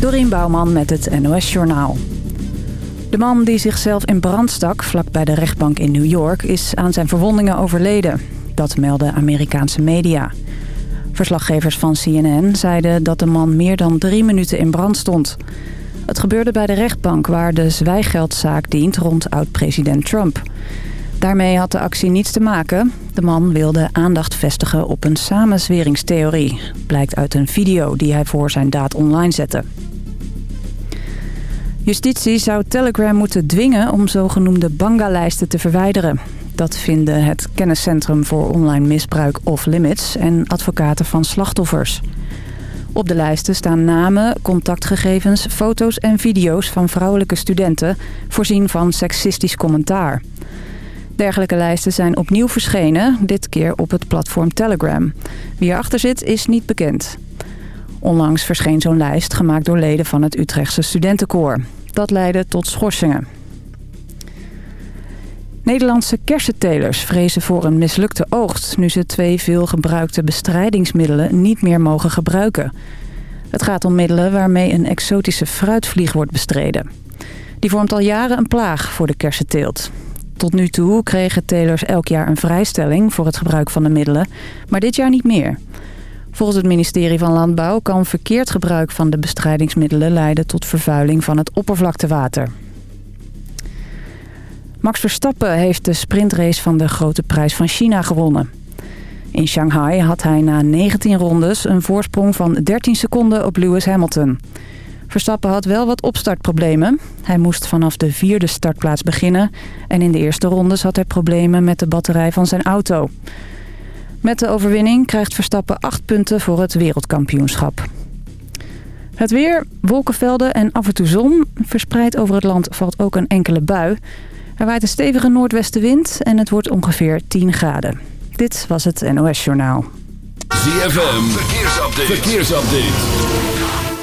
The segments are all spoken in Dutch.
Dorien Bouwman met het NOS Journaal. De man die zichzelf in brand stak vlak bij de rechtbank in New York... is aan zijn verwondingen overleden. Dat melden Amerikaanse media. Verslaggevers van CNN zeiden dat de man meer dan drie minuten in brand stond. Het gebeurde bij de rechtbank waar de zwijgeldzaak dient rond oud-president Trump... Daarmee had de actie niets te maken. De man wilde aandacht vestigen op een samenzweringstheorie. Blijkt uit een video die hij voor zijn daad online zette. Justitie zou Telegram moeten dwingen om zogenoemde banga-lijsten te verwijderen. Dat vinden het Kenniscentrum voor Online Misbruik of Limits en advocaten van slachtoffers. Op de lijsten staan namen, contactgegevens, foto's en video's van vrouwelijke studenten... voorzien van seksistisch commentaar. Dergelijke lijsten zijn opnieuw verschenen, dit keer op het platform Telegram. Wie erachter zit is niet bekend. Onlangs verscheen zo'n lijst gemaakt door leden van het Utrechtse studentenkoor. Dat leidde tot schorsingen. Nederlandse kersentelers vrezen voor een mislukte oogst... nu ze twee veel gebruikte bestrijdingsmiddelen niet meer mogen gebruiken. Het gaat om middelen waarmee een exotische fruitvlieg wordt bestreden. Die vormt al jaren een plaag voor de kersenteelt. Tot nu toe kregen telers elk jaar een vrijstelling voor het gebruik van de middelen, maar dit jaar niet meer. Volgens het ministerie van Landbouw kan verkeerd gebruik van de bestrijdingsmiddelen leiden tot vervuiling van het oppervlaktewater. Max Verstappen heeft de sprintrace van de Grote Prijs van China gewonnen. In Shanghai had hij na 19 rondes een voorsprong van 13 seconden op Lewis Hamilton. Verstappen had wel wat opstartproblemen. Hij moest vanaf de vierde startplaats beginnen... en in de eerste rondes had hij problemen met de batterij van zijn auto. Met de overwinning krijgt Verstappen acht punten voor het wereldkampioenschap. Het weer, wolkenvelden en af en toe zon. Verspreid over het land valt ook een enkele bui. Er waait een stevige noordwestenwind en het wordt ongeveer 10 graden. Dit was het NOS Journaal. ZFM, verkeersupdate. verkeersupdate.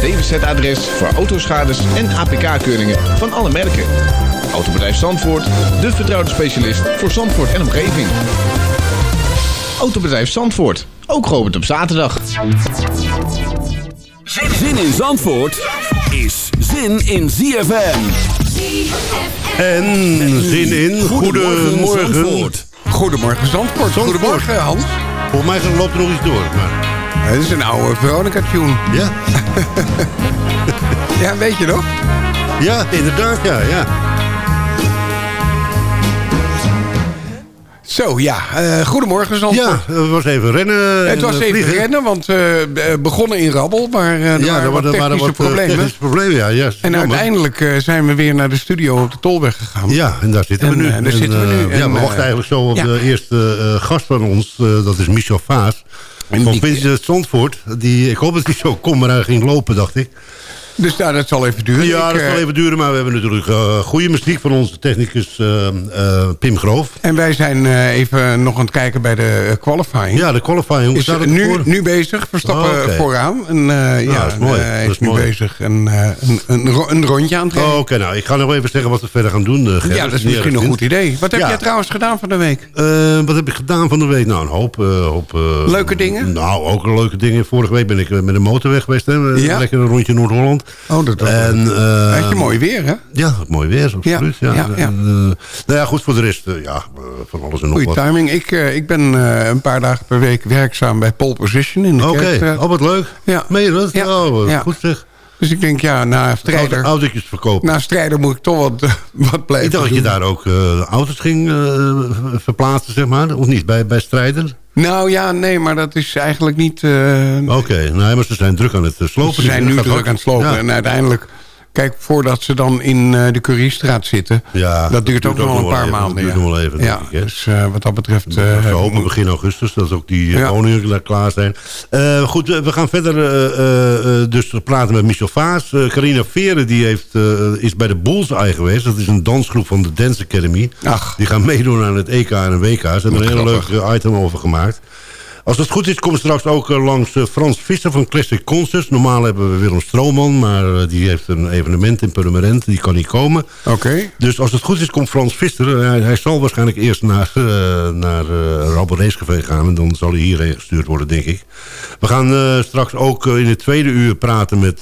DWZ-adres voor autoschades en APK-keuringen van alle merken. Autobedrijf Zandvoort, de vertrouwde specialist voor Zandvoort en omgeving. Autobedrijf Zandvoort, ook geopend op zaterdag. Zin in Zandvoort is zin in ZFM. En zin in Goedemorgen. Zandvoort. Goedemorgen Zandvoort. Goedemorgen Hans. Volgens mij loopt er nog iets door. Maar... Het is een oude Veronica-tune. Ja? ja, weet je nog? Ja, inderdaad, ja. ja. Zo, ja. Uh, goedemorgen, Zandvoort. Ja, het was even rennen. Het was even vliegen. rennen, want we uh, begonnen in Rabbel. Maar uh, er ja, waren wat technische wat, problemen. Technische problemen ja, yes, en jammer. uiteindelijk zijn we weer naar de studio op de Tolweg gegaan. Ja, en daar zitten en, we nu. En, daar zitten we nu. ja, we wachten eigenlijk zo op ja. de eerste gast van ons. dat is Michel Vaas. En van Vincent Zandvoort. Die, ik hoop dat hij zo kom maar ging lopen, dacht ik. Dus nou, dat zal even duren. Ja, dat zal even duren. Maar we hebben natuurlijk uh, goede muziek van onze technicus uh, uh, Pim Groof. En wij zijn even nog aan het kijken bij de qualifying. Ja, de qualifying. Hoe is staat het nu, voor? nu bezig. Verstappen oh, okay. vooraan. En, nou, ja, dat is mooi. hij is, is nu mooi. bezig een, een, een, een, rondje aan het rijden. Oh, Oké, okay, nou, ik ga nog even zeggen wat we verder gaan doen. Ja, dat is misschien een goed idee. Wat heb ja. jij trouwens gedaan van de week? wat heb ik gedaan van de week? Nou, een hoop. hoop leuke dingen? Nou, ook leuke dingen. Vorige week ben ik met een motorweg geweest. Hè? Ja? Lekker een rondje Noord-Holland. Oh, dat was en, uh, Had je mooi weer, hè? Ja, mooi weer, absoluut. Ja, ja, ja, ja. En, uh, nou ja, goed, voor de rest, uh, ja, van alles en nog Goeie wat. timing. Ik, ik ben een paar dagen per week werkzaam bij Pole Position in de Oké, okay. oh, wat leuk. Ja. Meen je dat? Ja. Oh, goed zeg. Dus ik denk, ja, na strijder... Autootjes verkopen. Na strijder moet ik toch wat, wat blijven Ik dacht dat je daar ook auto's ging verplaatsen, zeg maar. Of niet, bij, bij strijder? Nou ja, nee, maar dat is eigenlijk niet... Uh, Oké, okay, nee, maar ze zijn druk aan het slopen. Ze zijn nu druk aan het slopen. Ja. En uiteindelijk Kijk, voordat ze dan in uh, de Curiestraat zitten... Ja, dat duurt ook nog wel een paar maanden. Dat duurt nog wel even, ja, denk ik, Dus uh, wat dat betreft... we hopen begin augustus dat ook die ja. woningen klaar zijn. goed, we gaan verder dus praten met Michel Vaas. Carina Veren die heeft, is bij de Bullseye geweest. Dat is een dansgroep van de Dance Academy. Ach. Die gaan meedoen aan het EK en WK. Ze hebben er een hele leuke item over gemaakt. Als het goed is, komt straks ook eh, langs eh, Frans Visser van Classic Concerts. Normaal hebben we Willem Strooman, maar eh, die heeft een evenement in Purmerend. Die kan niet komen. Oké. Dus als het goed is, komt Frans Visser. Hij, hij zal waarschijnlijk eerst naar, uh, naar uh, gaan. En dan zal hij hierheen gestuurd worden, denk ik. We gaan straks ook in het tweede uur praten met...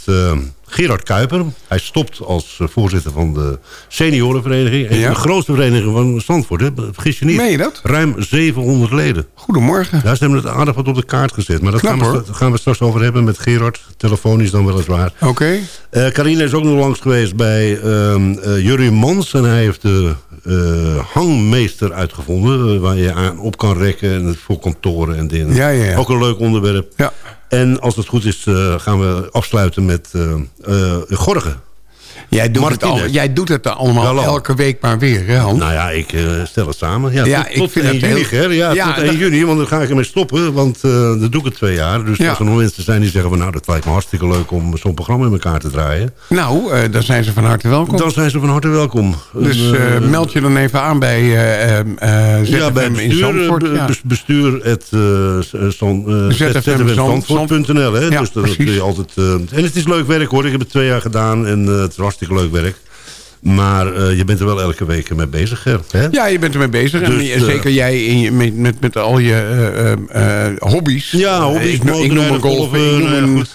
Gerard Kuiper. Hij stopt als eh, voorzitter van de seniorenvereniging. En de grootste vereniging van Zandvoort. Hè? Vergis je niet. Meen je dat? Ruim 700 leden. Goedemorgen. Daar zijn we het aardig wat op de kaart gezet. Maar dat gaan, we, gaan, we, straks over hebben met Gerard. Telefonisch dan weliswaar. Oké. Okay. Uh, eh, Carine is ook nog langs geweest bij uh, Jurie Mans. En hij heeft de hangmeester uitgevonden. waar je aan op kan rekken. En voor kantoren en dingen. Ja, ja, ja. Ook een leuk onderwerp. Ja. En als het goed is, uh, gaan we afsluiten met uh, uh, Gorgen. Jij doet, het al, jij doet het allemaal elke week maar weer, hè Hans? Nou ja, ik uh, stel het samen. Ja, ja tot, tot ik vind 1 het juni, heel... Ja, ja, tot 1 juni, want dan ga ik ermee stoppen. Want uh, dat doe ik het twee jaar. Dus als er nog mensen zijn die zeggen... Van, nou, dat lijkt me hartstikke leuk om zo'n programma in elkaar te draaien. Nou, uh, dan zijn ze van harte welkom. Dan zijn ze van harte welkom. Dus meld je dan even aan bij ZFM ja, bij bestuur, in Zandvoort. Ja. Bestuur het zfmzandvoort.nl. Dus dat kun je altijd... en het is leuk werk hoor. Ik heb het twee jaar gedaan en het is hartstikke leuk werk. Maar uh, je bent er wel elke week mee bezig, hè? Ja, je bent er mee bezig. Dus, en uh, zeker jij in met, met, met al je uh, hobby's. Ja, hobby's. Ik, ik noem een golf,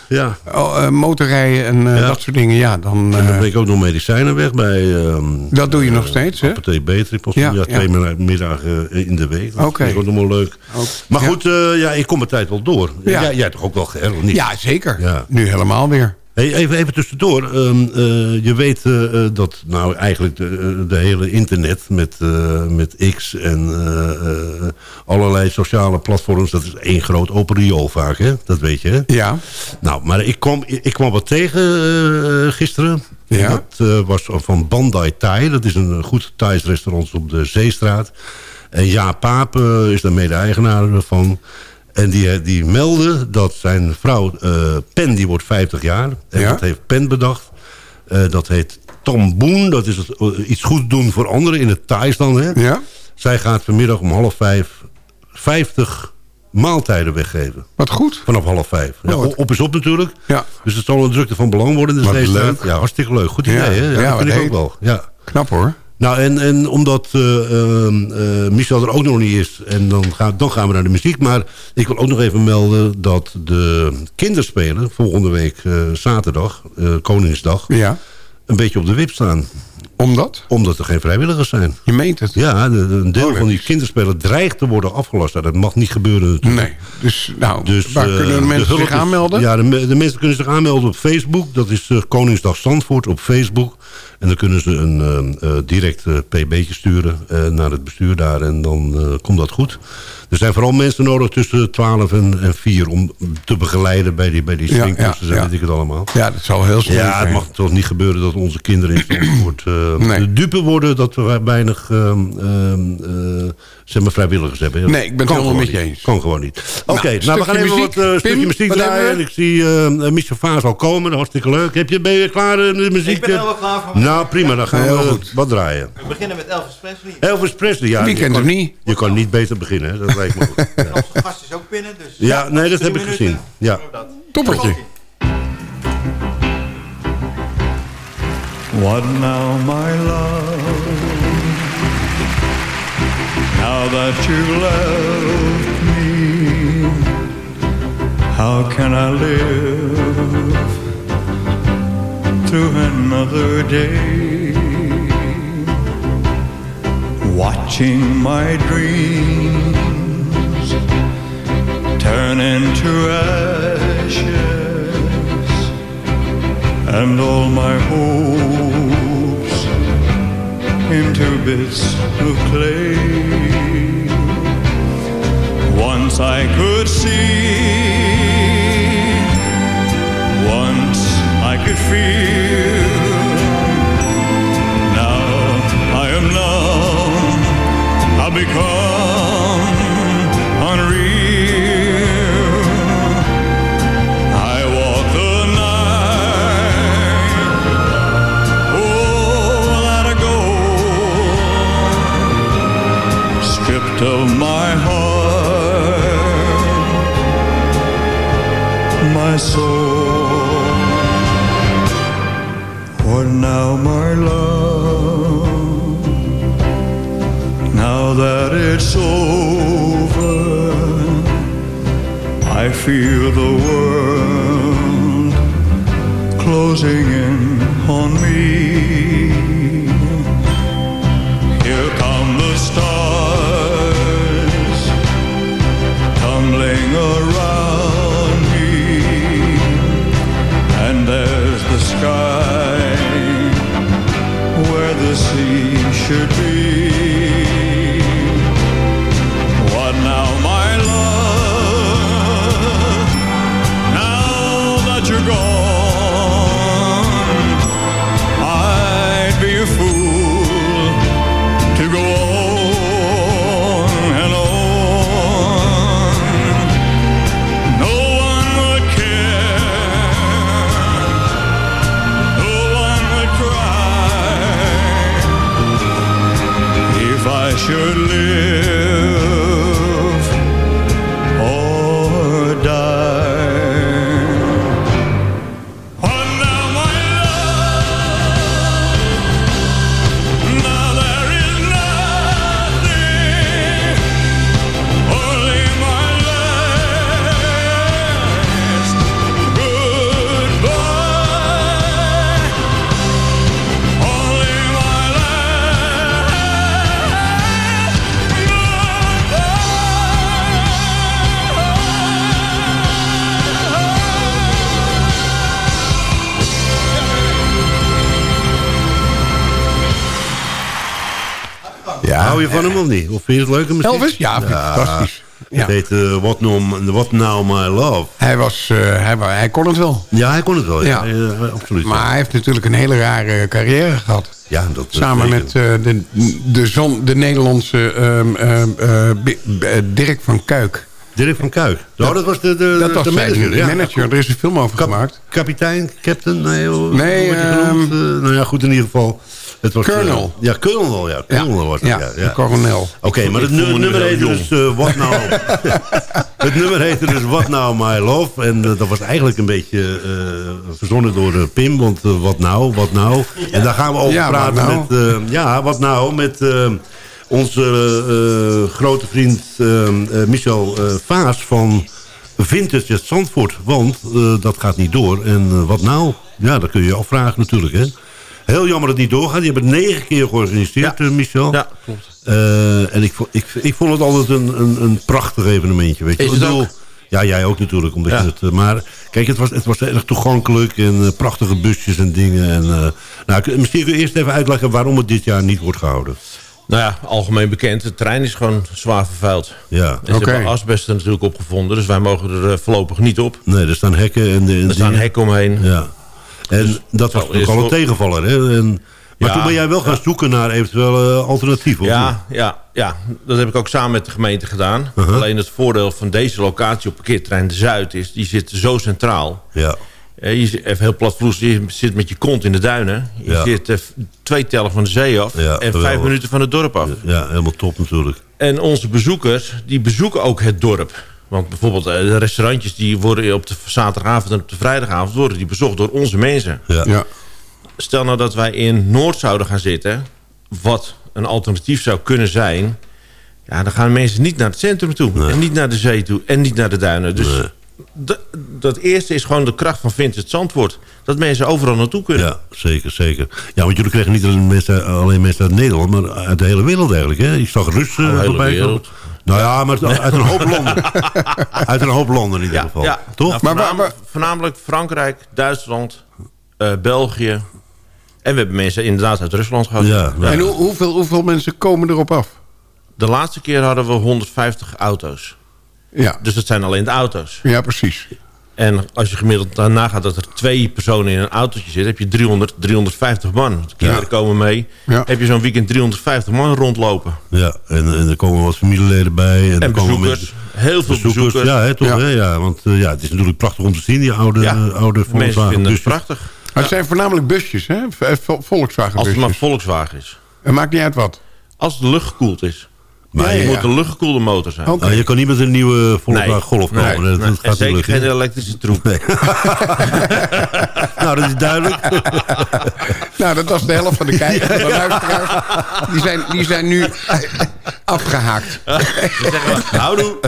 ja. Oh, motorrijden en ja. dat soort dingen. Ja, dan, en dan ben ik ook nog medicijnen weg bij... Um, dat doe je nog steeds, hè? Betrip. Ja, ja, twee middagen in de week. Dat is ook nog wel leuk. Ook, maar goed, ja, ik kom mijn tijd wel door. Ja. Jij, jij toch ook wel, hè? Niet? Ja, zeker. Nu helemaal weer. Hey, even, even tussendoor. Uh, je weet uh, dat nou eigenlijk de, de hele internet met, met X en allerlei sociale platforms... dat is één groot open riool vaak, hè? Dat weet je, hè? Ja. Nou, maar ik kwam, ik kwam wat tegen gisteren. Ja. Dat was van Bandai Thai. Dat is een goed Thais restaurant op de Zeestraat. En Ja Paap is daar mede-eigenaar van... En die, eh, die meldde dat zijn vrouw, uh, Pen, die wordt 50 jaar. En dat heeft Pen bedacht. Uh, dat heet Tamboen. Dat is het, uh, iets goed doen voor anderen in het Thais dan. Hè? Ja. Zij gaat vanmiddag om half vijf 50 maaltijden weggeven. Wat goed. Vanaf half vijf. Ja, oh, op is op natuurlijk. Ja. Dus het zal een drukte van belang worden. Dus deze leuk. Ja, hartstikke leuk. Goed idee, ja. hè? Ja, ja dat vind ik ook wel. Ja. Knap hoor. Nou, en, en omdat uh, uh, Michel er ook nog niet is... en dan, gaan dan gaan we naar de muziek. Maar ik wil ook nog even melden dat de kinderspelen... volgende week uh, zaterdag, Koningsdag... Ja. een beetje op de wip staan. Omdat? Omdat er geen vrijwilligers zijn. Je meent het? Ja, de, een deel oh, van die kinderspelen dreigt te worden afgelast. Nou, dat mag niet gebeuren natuurlijk. Nee, dus, nou, dus, waar kunnen de mensen zich aanmelden? Ja, de, de, mensen kunnen zich aanmelden op Facebook. Dat is Koningsdag Zandvoort op Facebook. En dan kunnen ze een uh, direct uh, pb'tje sturen naar het bestuur daar. En dan komt dat goed. Er zijn vooral mensen nodig tussen 12 en, en 4 om te begeleiden bij die, bij die ja, ja, en weet ik het allemaal. Ja, dat zal heel snel Ja, het mag toch niet gebeuren dat onze kinderen in Zandvoort uh, nee. dupe worden. Dat we weinig uh, uh, zeg maar vrijwilligers hebben. Nee, ik ben het helemaal met je eens. Kan gewoon niet. Oké, okay, nou, nou we gaan even muziek. wat uh, stukje muziek draaien. Ik zie uh, Michel Vaas al komen, hartstikke leuk. Heb je, ben je klaar in de muziek? Ik ben helemaal klaar voor Nou, prima, dan gaan we wat draaien. We beginnen met Elvis Presley. Elvis Presley, ja. Wie kent hem niet? Je kan niet beter beginnen, hè? dat lijkt me goed. Ja. Onze gast is ook binnen, dus... Ja, nee, dat heb ik gezien. Ja. Toppertje. What now, my love? Now that you've left me, how can I live through another day? Watching my dreams turn into ashes and all my hopes into bits of clay. Once I could see, could feel. Now I am numb. I become unreal. I walk the night. Oh, Stripped of my heart, my soul. For now, my love, now that it's over, I feel the world closing in on me. should live. Van hem of niet? Of vind je het leuke muziek? Elvis? Ja, vind ik fantastisch. Het heet uh, What, Now, What Now My Love. Hij, was, uh, hij, hij kon het wel. Ja, hij kon het wel. Ja. ja. absoluut. Maar hij heeft natuurlijk een hele rare carrière gehad. Ja, dat Samen met uh, de, de, zon, de Nederlandse um, um, Dirk van Kuik. Dirk van Kuik. Oh, dat was de, de, dat was de manager. De manager. Er is een film over gemaakt. Kapitein, captain? Nee, nee um, nou ja, goed in ieder geval. Het was, Colonel. Uh, ja, Colonel, ja. Colonel het, ja. ja. Coronel. Oké, maar het nummer heette dus uh, What Now... het nummer heette dus What Now My Love. En uh, dat was eigenlijk een beetje verzonnen door Pim. Want wat nou, wat nou. En daar gaan we over praten nou? met... ja, wat nou, met onze grote vriend Michel Vaas van... Vintage Zandvoort, want dat gaat niet door. En wat nou? Ja, dat kun je je afvragen natuurlijk, hè. Heel jammer dat het niet doorgaat. Die hebben het negen keer georganiseerd, ja. Eh, Michel. Ja, klopt. Uh, en ik, ik, ik vond het altijd een, een, een prachtig evenementje. Weet je. Is het ook? Ja, jij ook natuurlijk. Omdat ja. je het, uh, maar kijk, het was, het was erg toegankelijk. En uh, prachtige busjes en dingen. En, nou, misschien kun je eerst even uitleggen waarom het dit jaar niet wordt gehouden. Nou ja, algemeen bekend. Het terrein is gewoon zwaar vervuild. Ja. En ze okay. hebben asbest er natuurlijk opgevonden. Dus wij mogen er voorlopig niet op. Nee, er staan hekken. En de, en er staan hekken omheen. Ja. En dus, dat was toch al een tegenvaller. Hè? En, maar ja, toen ben jij wel gaan zoeken naar eventuele alternatieven. Ja, ja, ja, dat heb ik ook samen met de gemeente gedaan. Uh -huh. Alleen het voordeel van deze locatie op parkeerterrein de Zuid is... die zit zo centraal. Ja. Je zit even heel platvloers, je zit met je kont in de duinen. Je ja. zit uh, twee tellen van de zee af ja, en vijf minuten van het dorp af. Ja, helemaal top natuurlijk. En onze bezoekers, die bezoeken ook het dorp. Want bijvoorbeeld de restaurantjes die worden op de zaterdagavond en op de vrijdagavond... worden die bezocht door onze mensen. Ja. ja. Stel nou dat wij in Noord zouden gaan zitten... wat een alternatief zou kunnen zijn... ja, dan gaan mensen niet naar het centrum toe. Nee. En niet naar de zee toe. En niet naar de duinen. Dus nee. Dat eerste is gewoon de kracht van Vintage Zandvoort. Dat mensen overal naartoe kunnen. Ja, zeker, zeker. Ja, want jullie krijgen niet alleen mensen, alleen mensen uit Nederland... maar uit de hele wereld eigenlijk. Hè? Je zag Russen oh, voorbij wereld. Nou ja, maar uit een hoop landen. uit een hoop landen in ieder ja, geval. Ja. Toch? Nou, voornamelijk, maar, maar, voornamelijk Frankrijk, Duitsland, uh, België. En we hebben mensen inderdaad uit Rusland gehad. Ja, ja. En hoe, hoeveel, hoeveel mensen komen erop af? De laatste keer hadden we 150 auto's. Ja. Dus dat zijn alleen de auto's. Ja, precies. En als je gemiddeld daarna gaat dat er twee personen in een autootje zitten... heb je 300, 350 man. De kinderen komen mee. Heb je zo'n weekend 350 man rondlopen. Ja, en, en er komen wat familieleden bij. En, en bezoekers. heel veel bezoekers. Ja, hè, toch, ja. Hè, ja want uh, ja, het is natuurlijk prachtig om te zien, die oude, ja. oude Mensen vinden het prachtig. Het zijn voornamelijk busjes, hè? Volkswagen busjes. Als het maar Volkswagen is. Het maakt niet uit wat. Als de lucht gekoeld is. Maar ja, je moet een luchtgekoelde motor zijn. Okay. Nou, je kan niet met een nieuwe Volkswagen nee, Golf komen. Nee, dat, nee. dat gaat zeker geen elektrische troep. Nee. nou, dat is duidelijk. nou, dat was de helft van de kijkers en de luisteraars. Die zijn, die zijn nu afgehaakt. Ze zeggen, houdoe.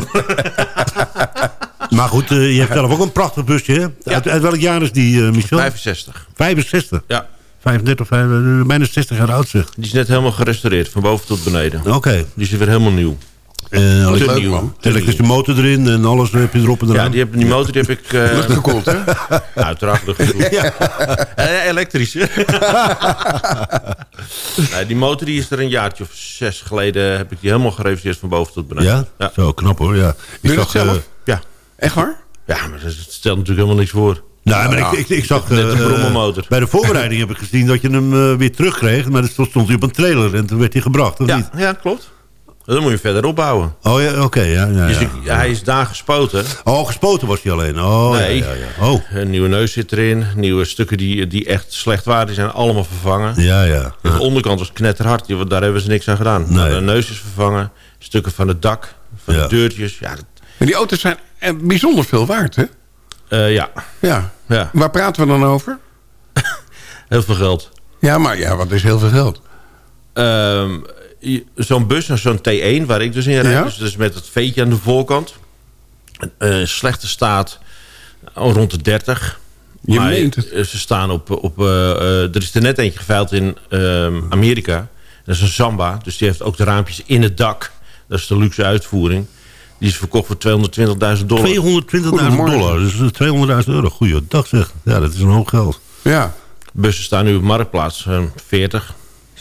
Maar goed, uh, je hebt zelf ook een prachtig busje, hè? Ja. Uit, uit, welk jaar is die, uh, Michel? 65. 65? Ja. 35, 35, bijna 60 jaar oud zeg. Die is net helemaal gerestaureerd, van boven tot beneden. Oké. Okay. Die is weer helemaal nieuw. Uh, te leuk, nieuw. Elektrische motor erin en alles heb je erop en eraan. Ja, die, heb, die motor die heb ik... Uh, luchtgekoeld, hè? Uiteraard luchtgekoeld. ja. uh, elektrisch. die motor die is er een jaartje of zes geleden... heb ik die helemaal gereviseerd van boven tot beneden. Ja? ja. Zo, knap hoor. Ja. Je dat zelf? ja. Echt waar? Ja, maar dat stelt natuurlijk helemaal niks voor. Nou, maar ik, ik, ik zag... Uh, bij de voorbereiding heb ik gezien dat je hem uh, weer terugkreeg. Maar dat stond hij op een trailer en toen werd hij gebracht, of ja, niet? Ja, klopt. Dan moet je verder opbouwen. Oh ja, oké. Okay, ja, ja, dus ja. hij is daar gespoten. Oh, gespoten was hij alleen? Oh, nee, ja, ja, ja. Oh. een nieuwe neus zit erin. Nieuwe stukken die, die echt slecht waren, die zijn allemaal vervangen. Ja, ja. De ja. onderkant was knetterhard, die, daar hebben ze niks aan gedaan. Nee. De neus is vervangen. Stukken van het dak, van Ja. de deurtjes. Ja, dat, En die auto's zijn eh, bijzonder veel waard, hè? eh, ja. Ja. Ja, Waar praten we dan over? heel veel geld. Ja, maar ja, wat is heel veel geld? Ehm, zo'n bus, zo'n T1, waar ik dus in rijd, Ja? dus, dus met het veetje aan de voorkant. Eh, slechte staat, rond de 30. Je Maar, meent het. eh, Ze staan op... op eh, er is er net eentje geveild in ehm, Amerika. Dat is een Samba, dus die heeft ook de raampjes in het dak. Dat is de luxe uitvoering. Die is verkocht voor 220.000 dollar. 220.000 Goedemorgen. dollar, dus 200.000 euro. Goeie dag zeg. Ja, dat is een hoop geld. Ja. Bussen staan nu op marktplaats. eh, 40,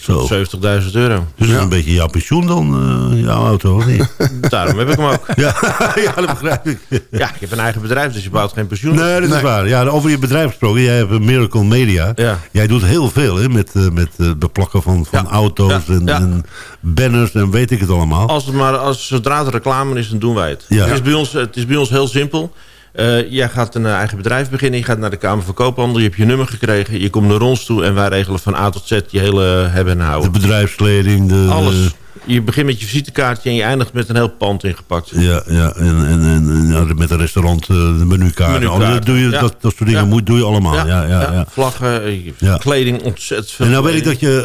Zo. 70.000 euro. Dus dat Ja. is een beetje jouw pensioen dan, eh, jouw auto, of niet? Daarom heb ik hem ook. ja, ja, dat begrijp ik. Ja, ik heb een eigen bedrijf, dus je bouwt geen pensioen. Nee, dat is Nee. waar. Ja, over je bedrijf gesproken. Jij hebt een Miracle Media. Ja. Jij doet heel veel hè, met, eh, met eh, beplakken van, van Ja. auto's Ja. En, Ja. en banners en weet ik het allemaal. Als het maar, als, zodra het reclame is, dan doen wij het. Ja. Het, is bij ons, het is bij ons heel simpel. Eh, jij gaat een eh, eigen bedrijf beginnen. Je gaat naar de Kamer van Koophandel. Je hebt je nummer gekregen. Je komt naar ons toe. En wij regelen van A tot Z je hele hebben en De houden. bedrijfskleding. De, Alles. Je begint met je visitekaartje en je eindigt met een heel pand ingepakt. ja, ja en, en, en, ja, met een restaurant, eh, de menukaart. Menukaart, Oh, dat, doe je, ja. dat, dat soort dingen Ja. moet, doe je allemaal. Ja, ja, ja, Vlaggen, eh, kleding, ontzettend veel. En nou weet ik dat je,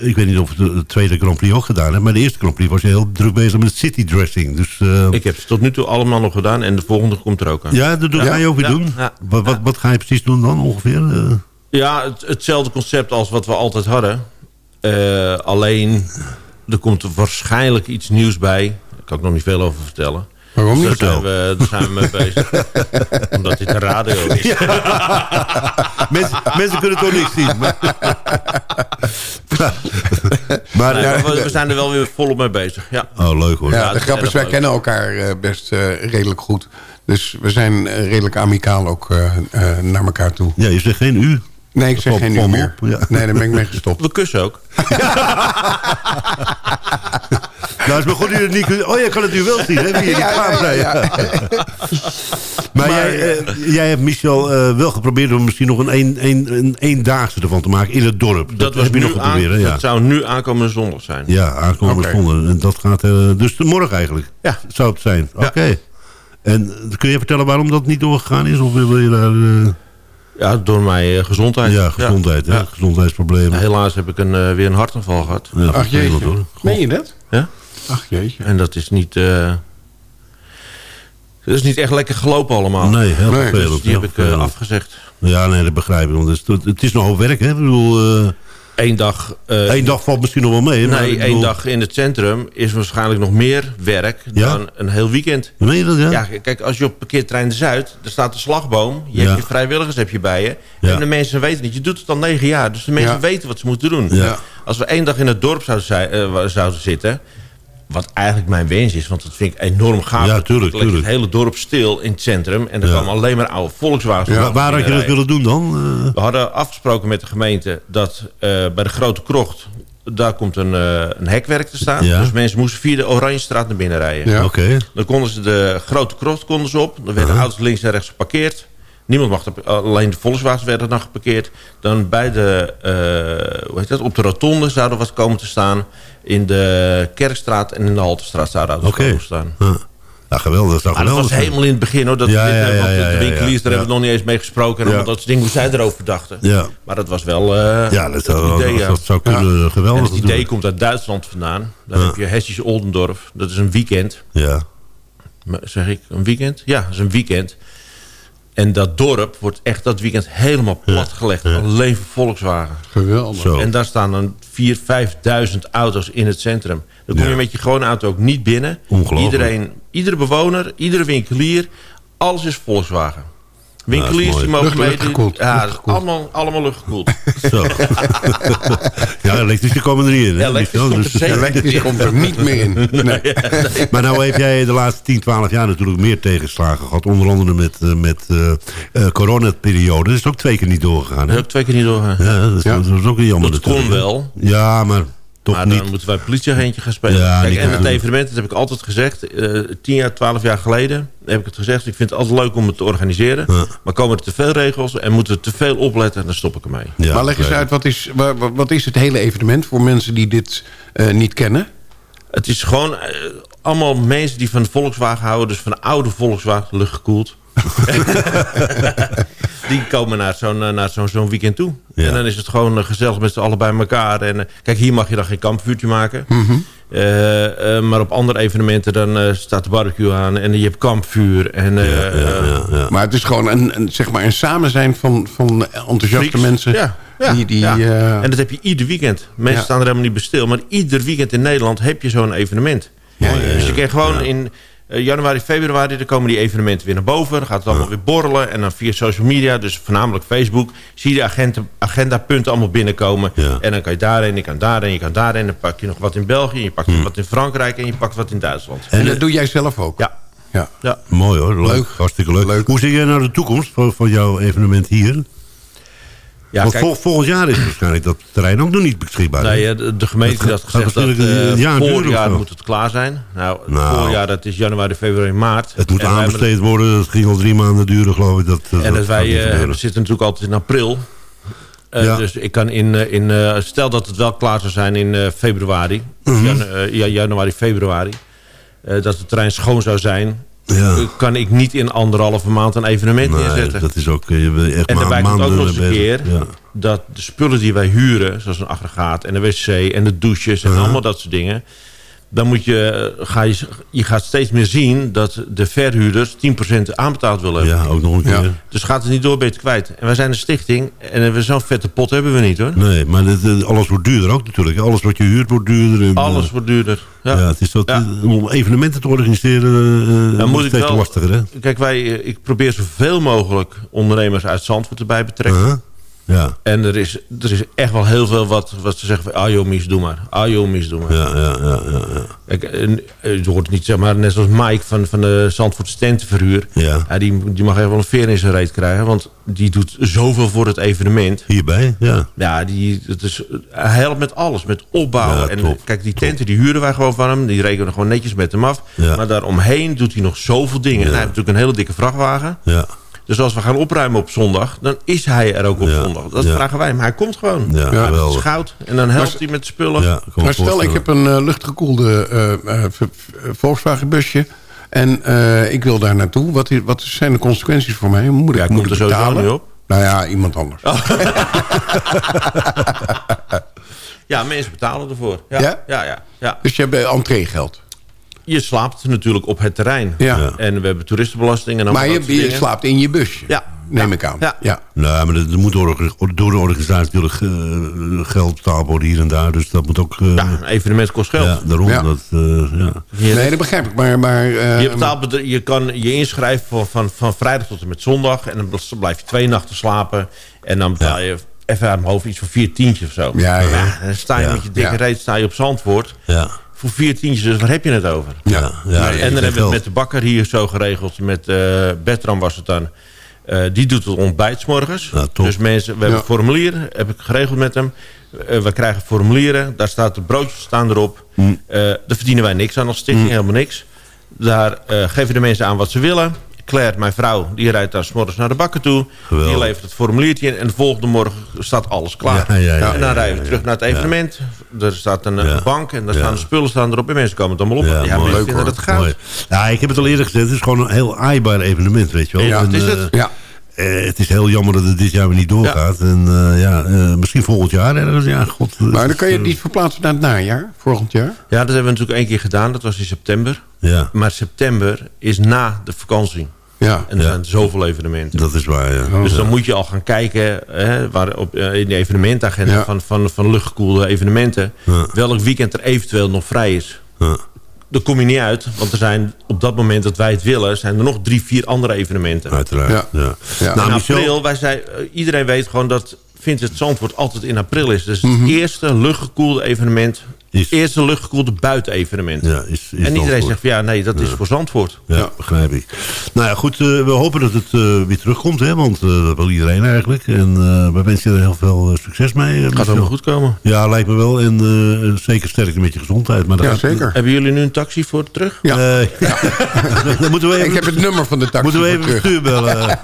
eh, ik weet niet of het de tweede Grand Prix ook gedaan hebt, maar de eerste Grand Prix was je heel druk bezig met city dressing. Dus, Ik heb het tot nu toe allemaal nog gedaan en de volgende komt er ook aan. ja, dat doe- ga je ook weer doen. wat, wat, wat ga je precies doen dan ongeveer? Ja, het, hetzelfde concept als wat we altijd hadden. Alleen, er komt er waarschijnlijk iets nieuws bij. Daar kan ik nog niet veel over vertellen. Waarom niet? Daar zijn, we, daar zijn we mee bezig. Omdat dit een radio is. mensen, mensen kunnen het toch niet zien. Maar, maar Nee, ja, maar we, we zijn er wel weer volop mee bezig. Ja. Oh, leuk hoor. Ja, Ja, de grap is, wij leuk. kennen elkaar eh, best eh, redelijk goed. Dus we zijn eh, redelijk amicaal ook eh, eh, naar elkaar toe. Ja, je zegt geen u. Nee, ik zeg geen nu me meer. ja. Nee, daar ben ik mee gestopt. We kussen ook. Nou, is maar goed het niet kunt... Oh, je kan het nu wel zien, hè? Wie je die paard zei. Maar, jij, eh, jij hebt Michel eh, wel geprobeerd om misschien nog een, een, een, een eendaagse ervan te maken in het dorp. Dat, Dat, was heb je nu nog geprobeerd, Ja. dat zou nu aankomende zondag zijn. Ja, aankomende zondag. En dat gaat eh, dus morgen eigenlijk. Ja. Zou het zijn. Ja. Oké. En eh, kun je vertellen waarom dat niet doorgegaan is? Of wil je daar... Ja, door mijn eh, gezondheid. ja, gezondheid, hè? Gezondheidsproblemen. Helaas heb ik een, eh, weer een hartaanval gehad. Ja, Ach jeetje. hoor. Meen je dat? Ja? Ach jeetje. En dat is niet... eh, dat is niet echt lekker gelopen allemaal. Nee, heel Nee, vervelend. Dus die heel heb ik afgezegd. Ja, nee, dat begrijp ik. Want het, is, het is nog hoop werk, hè? Ik bedoel, Eén dag... eh, één dag valt misschien nog wel mee. Nee, bedoel- één dag in het centrum is waarschijnlijk nog meer werk Ja? dan een heel weekend. Meen je dat, ja? Ja, kijk, als je op parkeertrein de Zuid, er staat een slagboom. Je Ja. hebt je vrijwilligers heb je bij je. En de mensen weten niet. Je doet het al negen jaar, dus de mensen weten wat ze moeten doen. Ja. Als we één dag in het dorp zouden, zijn, eh, zouden zitten... wat eigenlijk mijn wens is, want dat vind ik enorm gaaf. Ja, tuurlijk, tuurlijk. Het hele dorp stil in het centrum. En er Ja. komen alleen maar oude Volkswagens. Ja, waar had je dat willen doen dan? Eh, We hadden afgesproken met de gemeente dat eh, bij de Grote Krocht... daar komt een, eh, een hekwerk te staan. Ja. Dus mensen moesten via de Oranjestraat naar binnen rijden. Ja. Oké. Dan konden ze de Grote Krocht konden ze op. Dan werden auto's links en rechts geparkeerd. Niemand mag er, alleen de Volkswagens werden dan geparkeerd. Dan bij de, eh, hoe heet dat, op de rotonde zouden wat komen te staan. In de Kerkstraat en in de Haltestraat zouden auto's te staan. Ja. Ja, geweldig. Dat Maar dat geweldig was helemaal in het begin hoor. Dat Ja, dit, ja, eh, ja, want de winkeliers, daar hebben we nog niet eens mee gesproken. En dat soort dingen hoe zij erover dachten. Ja. Maar dat was wel eh, Ja, dat zou, idee. dat, ja. dat zou kunnen En geweldig het idee komt uit Duitsland vandaan. Ja. heb je Hessisch Oldendorf. Dat is een weekend. Ja. Zeg ik een weekend? Ja, dat is een weekend. En dat dorp wordt echt dat weekend helemaal platgelegd. Alleen voor Volkswagen. Geweldig. Zo. En daar staan dan 4.000, 5.000 auto's in het centrum. Dan kom Ja. je met je gewone auto ook niet binnen. Ongelooflijk. Iedereen, iedere bewoner, iedere winkelier, alles is Volkswagen. Winkeliers die mogen luchtgekoeld, Ja, luchtgekoeld. allemaal, allemaal luchtgekoeld. Zo. ja, elektrische komen er niet in. Hè? Elektrisch Michel? komt er Dus- Elektrisch komt er niet meer in. Nee. Maar nou heb jij de laatste 10, 12 jaar natuurlijk meer tegenslagen gehad. Onder andere met, eh, met eh eh, coronaperiode. Dat is ook twee keer niet doorgegaan. Dat Hè? heb ik twee keer niet doorgaan. Ja, dat is, Ja. dat is ook een jammer Dat kon wel. Ja, maar toch maar niet. dan moeten wij politieagentje gaan spelen. Ja, Kijk, en het evenement, dat heb ik altijd gezegd. eh 10 jaar, 12 jaar geleden heb ik het gezegd. Ik vind het altijd leuk om het te organiseren. Ja. Maar komen er te veel regels en moeten we te veel opletten... dan stop ik ermee. Ja, maar leg eens uit, wat is, wa- wa- wat is het hele evenement voor mensen die dit eh, niet kennen? Het is gewoon eh, allemaal mensen die van Volkswagen houden. Dus van oude Volkswagen, luchtgekoeld. die komen naar zo'n eh, naar zo'n zo'n weekend toe. Ja. En dan is het gewoon eh, gezellig met z'n allen bij elkaar. En, eh, kijk, hier mag je dan geen kampvuurtje maken. Mhm. Maar op andere evenementen dan staat de barbecue aan. En je hebt kampvuur. En, eh, Maar het is gewoon een, een, zeg maar een samen zijn van, van enthousiaste freaks. mensen. Ja, ja, die, die, ja. En dat heb je ieder weekend. Mensen Ja. staan er helemaal niet bij stil. Maar ieder weekend in Nederland heb je zo'n evenement. dus je kan gewoon in januari, februari... dan komen die evenementen weer naar boven. Dan gaat het allemaal weer borrelen. En dan via social media, dus voornamelijk Facebook... zie je de agenda, agendapunten allemaal binnenkomen. Ja. En dan kan je daarheen, je kan daarheen, je kan daarheen. Dan pak je nog wat in België, je pakt Hm. wat in Frankrijk... en je pakt wat in Duitsland. en dat doe jij zelf ook? Ja, ja. ja. Mooi hoor, leuk. Leuk. Hartstikke leuk. Leuk. Hoe zie jij nou de toekomst van, van jouw evenement hier? Ja Want kijk, vol- volgend jaar is waarschijnlijk dat terrein ook nog niet beschikbaar. Nee, eh, de, de gemeente Dat had gezegd dat eh of voorjaar zo. moet het klaar zijn. Nou, Nou. voorjaar dat is januari, februari, maart. het moet aanbesteed worden. Dat ging al drie maanden duren, geloof ik. Dat, En dat dat wij eh, zitten natuurlijk altijd in april. Eh, Ja. Dus ik kan in, eh, in eh, stel dat het wel klaar zou zijn in eh, februari, Mhm. janu- eh, ja, januari, februari, eh, dat het terrein schoon zou zijn, Ja. eh, kan ik niet in anderhalve maand een evenement Nee, neerzetten. dat is ook eh, je bent echt En daarbij komt ook nog eens een keer Ja. dat de spullen die wij huren, zoals een aggregaat en de wc en de douches en Uh-huh. allemaal dat soort dingen. Dan moet je, ga je, je gaat steeds meer zien dat de verhuurders 10% aanbetaald willen hebben. ja, ook nog een keer. Ja. Dus gaat het niet door, beter kwijt. En wij zijn een stichting en we zo'n vette pot hebben we niet hoor. Nee, maar dit, alles wordt duurder ook natuurlijk. Alles wat je huurt wordt duurder. En, Alles eh, wordt duurder. Ja. Ja, het is dat, Ja. eh, om evenementen te organiseren Dan moet ik steeds wel, lastiger, hè? Kijk, wij, ik probeer zoveel mogelijk ondernemers uit Zandvoort erbij betrekken. Ja, En er is, er is echt wel heel veel wat, wat ze zeggen van... ah joh, mis, doe maar. Ah joh, mis, doe maar. ja, ja, ja, ja, ja. Kijk, en, eh, je hoort niet zeg maar, net zoals Mike van, van de Zandvoort Stentenverhuur. Ja. die, die mag echt wel een veer in zijn reet krijgen. Want die doet zoveel voor het evenement. Hierbij, ja. Ja, die, het is, hij helpt met alles. Met opbouwen. Ja, en top, kijk, die tenten die huren wij gewoon van hem. Die rekenen we gewoon netjes met hem af. Ja. Maar daaromheen doet hij nog zoveel dingen. En hij heeft natuurlijk een hele dikke vrachtwagen. Ja, Dus als we gaan opruimen op zondag, dan is hij er ook op Ja. zondag. Dat Ja. vragen wij, maar hij komt gewoon. ja, Het is geweldig. goud. En dan helpt hij met spullen. Maar stel, ik heb een eh, luchtgekoelde eh, eh, v- v- Volkswagen busje. En eh, ik wil daar naartoe. Wat, wat zijn de consequenties voor mij? Moet ik, Ja, moet komt ik er sowieso betalen? niet op. Nou ja, iemand anders. Ja, mensen betalen ervoor. Ja, Ja? ja, ja. Dus je hebt entreegeld. Je slaapt natuurlijk op het terrein. Ja. Ja. En we hebben toeristenbelasting. En Maar allemaal je, dat slaapt in je busje. Ja. Neem Ja. ik aan. Ja. ja. Nou, maar er moet door, door de organisatie natuurlijk eh, geld betaald worden hier en daar. Dus dat moet ook... eh, Ja, een evenement kost geld. ja, daarom. Ja. Dat, eh, ja. Nee, dat begrijp ik. Maar, maar eh, je, betaalt, je kan je inschrijven van, van, van vrijdag tot en met zondag. En dan blijf je twee nachten slapen. En dan betaal je even uit mijn hoofd iets van vier tientjes of zo. Ja, ja. dan sta je Ja. met je dikke Ja. reet sta je op Zandvoort. ja. Voor vier tientjes, dus waar heb je het over? Ja, ja, en dan hebben we het met de bakker hier zo geregeld. Met eh Bertram was het dan. Eh, die doet het ontbijt 's morgens. Ja, dus mensen, we hebben Ja. formulieren, heb ik geregeld met hem. Eh, we krijgen formulieren, daar staat de broodjes staan erop. Hm. Eh, daar verdienen wij niks aan als stichting, helemaal niks. Daar geven de mensen aan wat ze willen. Claire, mijn vrouw, die rijdt daar 's morgens naar de bakker toe. Geweldig. Die levert het formuliertje in. En de volgende morgen staat alles klaar. Ja, ja, ja, en dan ja, rijden we terug naar het evenement. Er staat een, eh, Ja. bank en daar Ja. staan de spullen staan erop. En mensen komen het allemaal op. Ja, mooi. mensen Leuk, vinden dat het gaat. Mooi. Ja, ik heb het al eerder gezegd. Het is gewoon een heel aaibaar evenement, weet je wel. Ja, En, het is het. eh, Ja. eh, het is heel jammer dat het dit jaar weer niet doorgaat. En eh, ja, eh, misschien volgend jaar ergens. Ja, god. Maar dan kan je eh, die verplaatsen naar het najaar, volgend jaar. Ja, dat hebben we natuurlijk één keer gedaan. Dat was in september. Ja, Maar september is na de vakantie. Ja. En er Ja. zijn zoveel evenementen. dat is waar, ja. Dus dan moet je al gaan kijken hè, waar op, eh, in de evenementagenda Ja. van, van, van luchtgekoelde evenementen. Ja. Welk weekend er eventueel nog vrij is. Ja. Daar kom je niet uit. Want er zijn op dat moment dat wij het willen... zijn er nog drie, vier andere evenementen. Uiteraard, Ja. ja. Ja. Nou, in Michel, april, wij zei, eh, iedereen weet gewoon dat Vincent Zandvoort altijd in april is. Dus het Mhm. eerste luchtgekoelde evenement... Is- Het eerste luchtgekoelde buitenevenement. ja, is, is en iedereen zegt van ja, nee, dat is voor Zandvoort. Ja, begrijp ik. Nou ja, goed, eh, we hopen dat het eh, weer terugkomt, hè, want eh, dat wil iedereen eigenlijk. En eh, we wensen je er heel veel succes mee. Gaat helemaal goed komen. Ja, lijkt me wel. En eh, zeker sterkte met je gezondheid. Maar dat Ja, gaat- zeker. Hebben jullie nu een taxi voor terug? Ja. Dan moeten we even, Ik heb het nummer van de taxi moeten we voor even terug. bellen.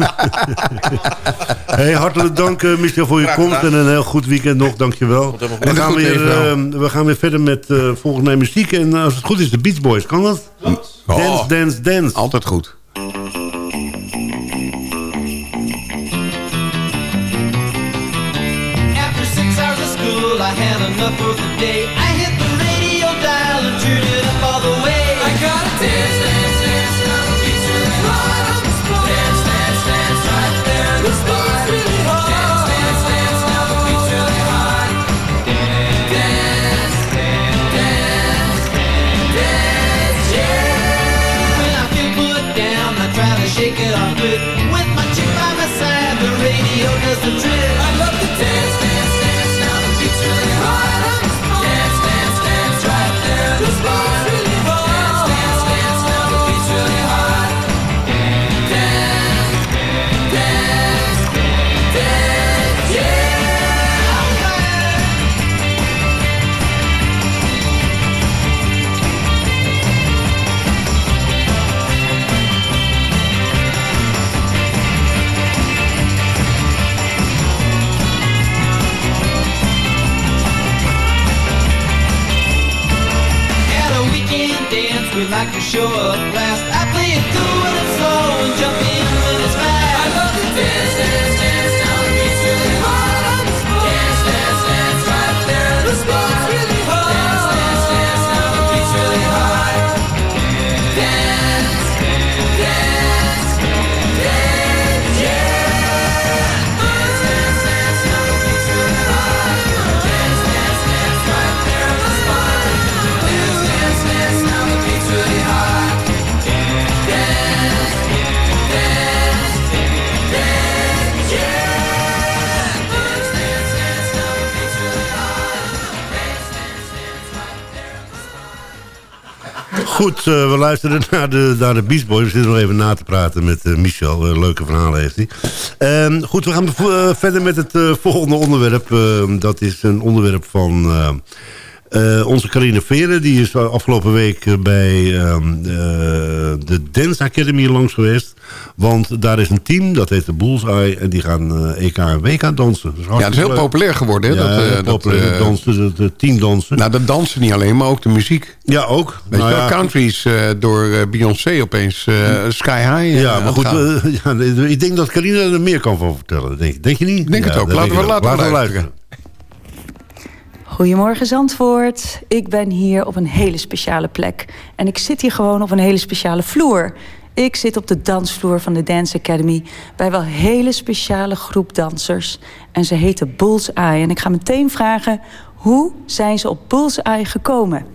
hey, hartelijk dank, Michel, voor je komst. En een heel goed weekend nog, dankjewel. We gaan, weer, we gaan weer verder met eh, volgens mij muziek. En als het goed is, de Beach Boys. Kan dat? Dance, Oh. dance, dance. Altijd goed. After six hours of school, I had enough for the day. I hit the radio dial and turned it up all the way. I gotta dance, dance, dance, does the trick. We like to show up last. I play it cool it's slow and jump Goed, eh, we luisteren naar de, naar de Beach Boys. We zitten nog even na te praten met eh, Michel. Eh, leuke verhalen heeft hij. Ehm, goed, we gaan verder met het volgende onderwerp. Ehm, dat is een onderwerp van eh, eh, onze Carine Veren. Die is afgelopen week eh, bij ehm, eh, de Dance Academy langs geweest. Want daar is een team, dat heet de Bullseye. En die gaan eh, EK en WK dansen. Dat Ja, het is heel populair geworden. Hè? Ja, dat, eh, heel dat, populair. eh, dansen, het, het team dansen. nou, dat dansen niet alleen, maar ook de muziek. ja, ook. Weet Nou je wel, ja, eh, door eh, Beyoncé opeens eh, sky high. eh, Ja, maar goed, eh, ja, ik denk dat Carina er meer kan van vertellen. Denk, denk je niet? Ik denk het ook. dat Laten we- laten we luisteren. Goedemorgen Zandvoort. Ik ben hier op een hele speciale plek. En ik zit hier gewoon op een hele speciale vloer. Ik zit op de dansvloer van de Dance Academy... bij wel een hele speciale groep dansers. En ze heten Bullseye. En ik ga meteen vragen... hoe zijn ze op Bullseye gekomen?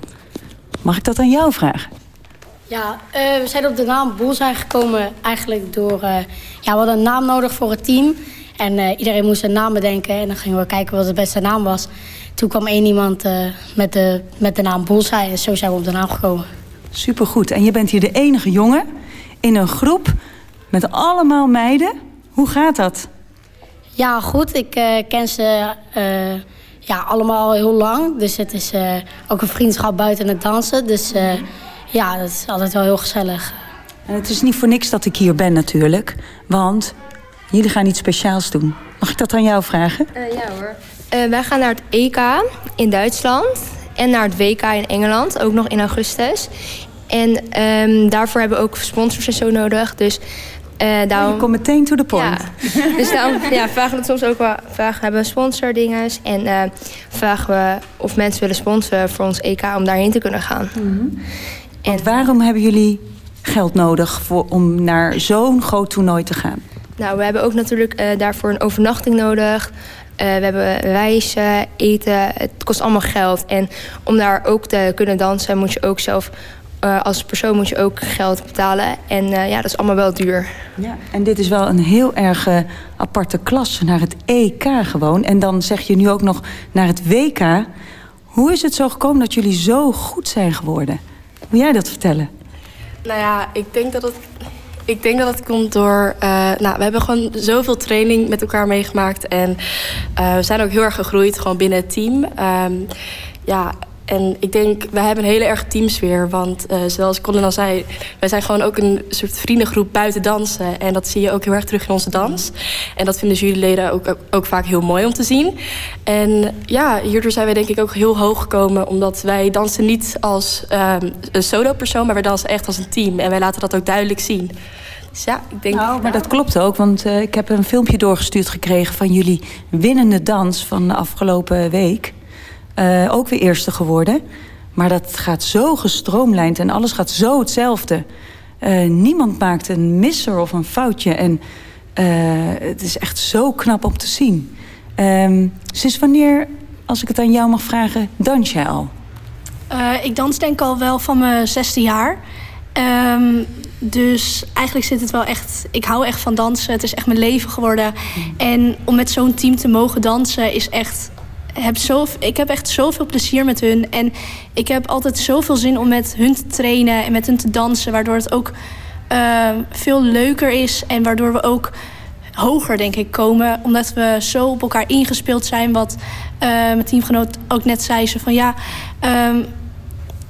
Mag ik dat aan jou vragen? Ja, eh, we zijn op de naam Bullseye gekomen eigenlijk door... eh, ja, we hadden een naam nodig voor het team. En eh, iedereen moest een naam bedenken. En dan gingen we kijken wat de beste naam was. Toen kwam één iemand eh, met, de, met de naam Bullseye en zo zijn we op de naam gekomen. Supergoed. En je bent hier de enige jongen in een groep met allemaal meiden. Hoe gaat dat? Ja, goed. Ik eh, ken ze eh, ja, allemaal al heel lang. Dus het is eh, ook een vriendschap buiten het dansen. Dus eh, ja, dat is altijd wel heel gezellig. En het is niet voor niks dat ik hier ben natuurlijk. Want jullie gaan iets speciaals doen. Mag ik dat aan jou vragen? ja hoor. Eh, wij gaan naar het EK in Duitsland. En naar het WK in Engeland, ook nog in augustus. En ehm, daarvoor hebben we ook sponsors en zo nodig. Dus eh daarom... Oh, Je komt meteen to the point. Ja. dus daarom ja, vragen we het soms ook wel. Vragen hebben we sponsordinges. En eh, vragen we of mensen willen sponsoren voor ons EK om daarheen te kunnen gaan. En waarom hebben jullie geld nodig voor, om naar zo'n groot toernooi te gaan? Nou, we hebben ook natuurlijk daarvoor een overnachting nodig. Eh, we hebben reizen, eten. Het kost allemaal geld. En om daar ook te kunnen dansen, moet je ook zelf eh, als persoon moet je ook geld betalen. En eh, ja, dat is allemaal wel duur. Ja, en dit is wel een heel erg aparte klas naar het EK gewoon. En dan zeg je nu ook nog naar het WK. Hoe is het zo gekomen dat jullie zo goed zijn geworden? Wil jij dat vertellen? Nou ja, ik denk dat het, ik denk dat het komt door... eh, nou, we hebben gewoon zoveel training met elkaar meegemaakt. En eh, we zijn ook heel erg gegroeid gewoon binnen het team. Ehm, ja, en ik denk, wij hebben een hele erg teamsfeer. Want eh, zoals Colin al zei, wij zijn gewoon ook een soort vriendengroep buiten dansen. En dat zie je ook heel erg terug in onze dans. En dat vinden juryleden ook, ook, ook vaak heel mooi om te zien. En ja, hierdoor zijn wij denk ik ook heel hoog gekomen. Omdat wij dansen niet als ehm, een solo-persoon, maar wij dansen echt als een team. En wij laten dat ook duidelijk zien. Dus ja, ik denk... Nou, maar dat klopt ook, want eh, ik heb een filmpje doorgestuurd gekregen van jullie winnende dans van de afgelopen week. Eh, ook weer eerste geworden. Maar dat gaat zo gestroomlijnd en alles gaat zo hetzelfde. Eh, niemand maakt een misser of een foutje. En eh, het is echt zo knap om te zien. Ehm, sinds wanneer, als ik het aan jou mag vragen, dans jij al? Ik dans denk al wel van mijn zesde jaar. Ehm, dus eigenlijk zit het wel echt... Ik hou echt van dansen. Het is echt mijn leven geworden. En om met zo'n team te mogen dansen is echt... Heb zo, ik heb echt zoveel plezier met hun. En ik heb altijd zoveel zin om met hun te trainen en met hun te dansen. Waardoor het ook ehm, veel leuker is. En waardoor we ook hoger, denk ik, komen. Omdat we zo op elkaar ingespeeld zijn. Wat eh, mijn teamgenoot ook net zei. Ze van ja, ehm,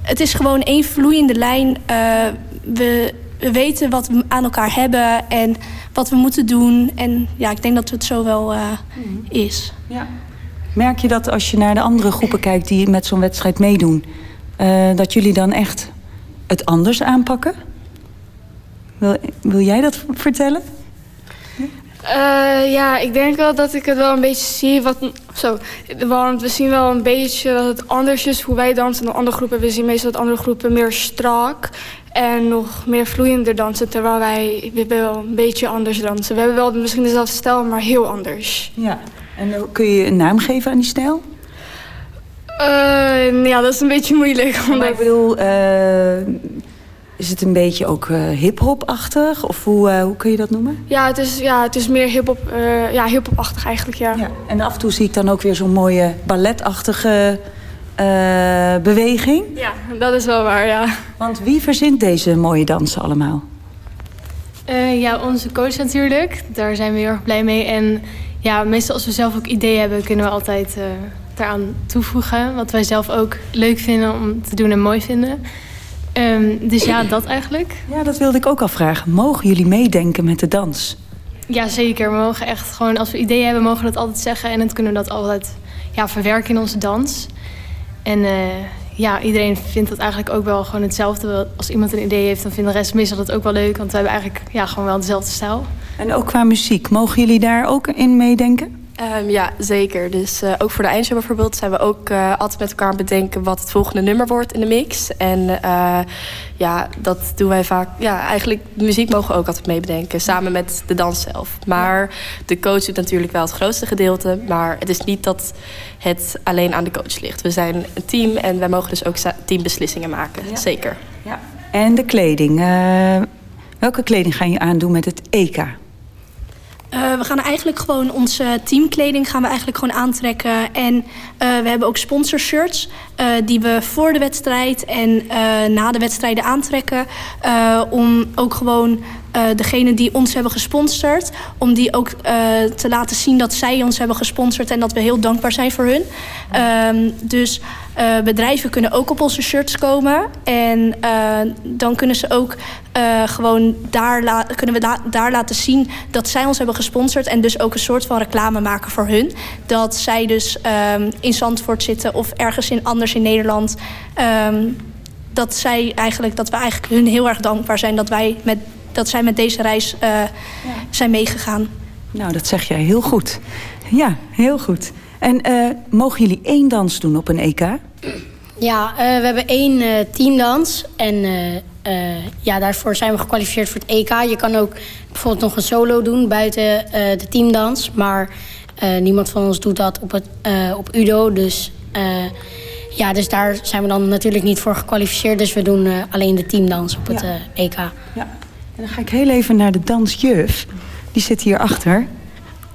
het is gewoon één vloeiende lijn. Eh, we, we weten wat we aan elkaar hebben en wat we moeten doen. En ja, ik denk dat het zo wel eh, is. Ja. Merk je dat als je naar de andere groepen kijkt die met zo'n wedstrijd meedoen, eh, dat jullie dan echt het anders aanpakken? Wil, wil jij dat vertellen? Eh, ja, ik denk wel dat ik het wel een beetje zie. Wat, zo, want we zien wel een beetje dat het anders is hoe wij dansen dan andere groepen. We zien meestal dat andere groepen meer strak en nog meer vloeiender dansen. Terwijl wij we wel een beetje anders dansen. We hebben wel misschien dezelfde stijl, maar heel anders. Ja. En eh, kun je een naam geven aan die stijl? Eh, ja, dat is een beetje moeilijk. Maar ik bedoel, eh, is het een beetje ook eh, hip-hop-achtig? Of hoe, eh, hoe kun je dat noemen? Ja, het is, ja, het is meer hip-hop, eh, ja, hip-hop-achtig eigenlijk, ja. En af en toe zie ik dan ook weer zo'n mooie balletachtige eh, beweging. Ja, dat is wel waar, ja. Want wie verzint deze mooie dansen allemaal? Eh, ja, onze coach natuurlijk. Daar zijn we heel erg blij mee. En ja, meestal als we zelf ook ideeën hebben, kunnen we altijd eh, daaraan toevoegen. Wat wij zelf ook leuk vinden om te doen en mooi vinden. Ehm, dus ja, dat eigenlijk. Ja, dat wilde ik ook al vragen. Mogen jullie meedenken met de dans? Ja, zeker. We mogen echt gewoon, als we ideeën hebben, mogen we dat altijd zeggen. En dan kunnen we dat altijd ja, verwerken in onze dans. En eh, ja, iedereen vindt dat eigenlijk ook wel gewoon hetzelfde. Als iemand een idee heeft, dan vindt de rest meestal dat ook wel leuk. Want we hebben eigenlijk ja, gewoon wel dezelfde stijl. En ook qua muziek, mogen jullie daar ook in meedenken? Ehm, ja, zeker. Dus eh, ook voor de eindshow bijvoorbeeld zijn we ook eh, altijd met elkaar aan het bedenken wat het volgende nummer wordt in de mix. En eh, ja, dat doen wij vaak. Ja, eigenlijk de muziek mogen we ook altijd mee bedenken, samen met de dans zelf. Maar de coach doet natuurlijk wel het grootste gedeelte. Maar het is niet dat het alleen aan de coach ligt. We zijn een team en wij mogen dus ook teambeslissingen maken. Zeker. Ja. En de kleding. welke kleding ga je aandoen met het EK? Eh, we gaan eigenlijk gewoon onze teamkleding gaan we eigenlijk gewoon aantrekken. En eh, we hebben ook sponsorshirts eh, die we voor de wedstrijd en na de wedstrijden aantrekken. om ook gewoon degene die ons hebben gesponsord, om die ook eh, te laten zien dat zij ons hebben gesponsord en dat we heel dankbaar zijn voor hun. Ehm, dus eh, bedrijven kunnen ook op onze shirts komen. En eh, dan kunnen ze ook eh, gewoon daar, kunnen we daar laten zien dat zij ons hebben gesponsord. En dus ook een soort van reclame maken voor hun. Dat zij dus ehm, in Zandvoort zitten of ergens in, anders in Nederland. ehm, dat, zij eigenlijk, dat we eigenlijk hun heel erg dankbaar zijn dat, wij met, dat zij met deze reis eh, zijn meegegaan. Nou, dat zeg jij heel goed. Ja, heel goed. En eh, mogen jullie één dans doen op een EK? Ja, eh, we hebben één eh, teamdans. En eh, eh, ja, daarvoor zijn we gekwalificeerd voor het EK. Je kan ook bijvoorbeeld nog een solo doen buiten eh, de teamdans. Maar eh, niemand van ons doet dat op, het, eh, op UDO. Dus, eh, ja, dus daar zijn we dan natuurlijk niet voor gekwalificeerd. Dus we doen eh, alleen de teamdans op het Ja. EK. Ja. En dan ga ik heel even naar de dansjuf. Die zit hier achter.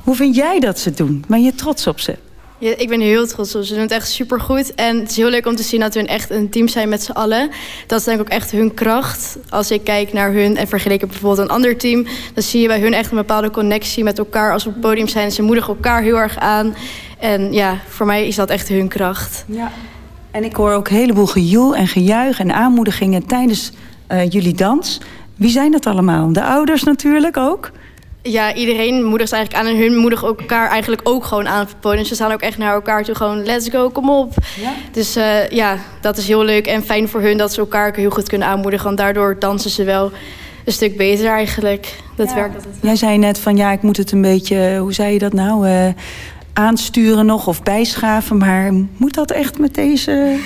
Hoe vind jij dat ze doen? Ben je trots op ze? Ja, ik ben heel trots op. Ze doen het echt supergoed. En het is heel leuk om te zien dat we echt een team zijn met z'n allen. Dat is denk ik ook echt hun kracht. Als ik kijk naar hun en vergeleken bijvoorbeeld een ander team... dan zie je bij hun echt een bepaalde connectie met elkaar als we op het podium zijn. Ze moedigen elkaar heel erg aan. En ja, voor mij is dat echt hun kracht. Ja. En ik hoor ook een heleboel gejoel en gejuich en aanmoedigingen tijdens eh, jullie dans. Wie zijn dat allemaal? De ouders natuurlijk ook? Ja, iedereen moedigt eigenlijk aan en hun moedigen elkaar eigenlijk ook gewoon aan het podium. Ze staan ook echt naar elkaar toe gewoon, let's go, kom op. Dus eh, ja, dat is heel leuk en fijn voor hun dat ze elkaar ook heel goed kunnen aanmoedigen. Want daardoor dansen ze wel een stuk beter eigenlijk. Dat werkt altijd. Jij zei net van ja, ik moet het een beetje, hoe zei je dat nou, eh, aansturen nog of bijschaven. Maar moet dat echt met deze...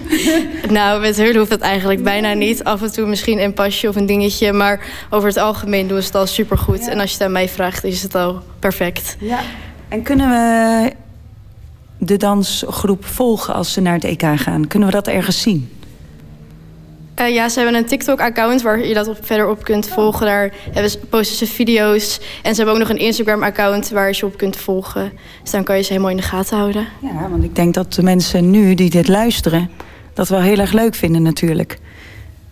Nou, met hun hoeft dat eigenlijk bijna niet. Af en toe misschien een pasje of een dingetje. Maar over het algemeen doen ze het al supergoed. En als je het aan mij vraagt, is het al perfect. Ja. En kunnen we de dansgroep volgen als ze naar het EK gaan? Kunnen we dat ergens zien? Eh, ja, ze hebben een TikTok-account waar je dat op, verder op kunt volgen. Daar hebben ze, posten ze video's. En ze hebben ook nog een Instagram-account waar je op kunt volgen. Dus dan kan je ze helemaal in de gaten houden. Ja, want ik denk dat de mensen nu die dit luisteren... dat wel heel erg leuk vinden natuurlijk.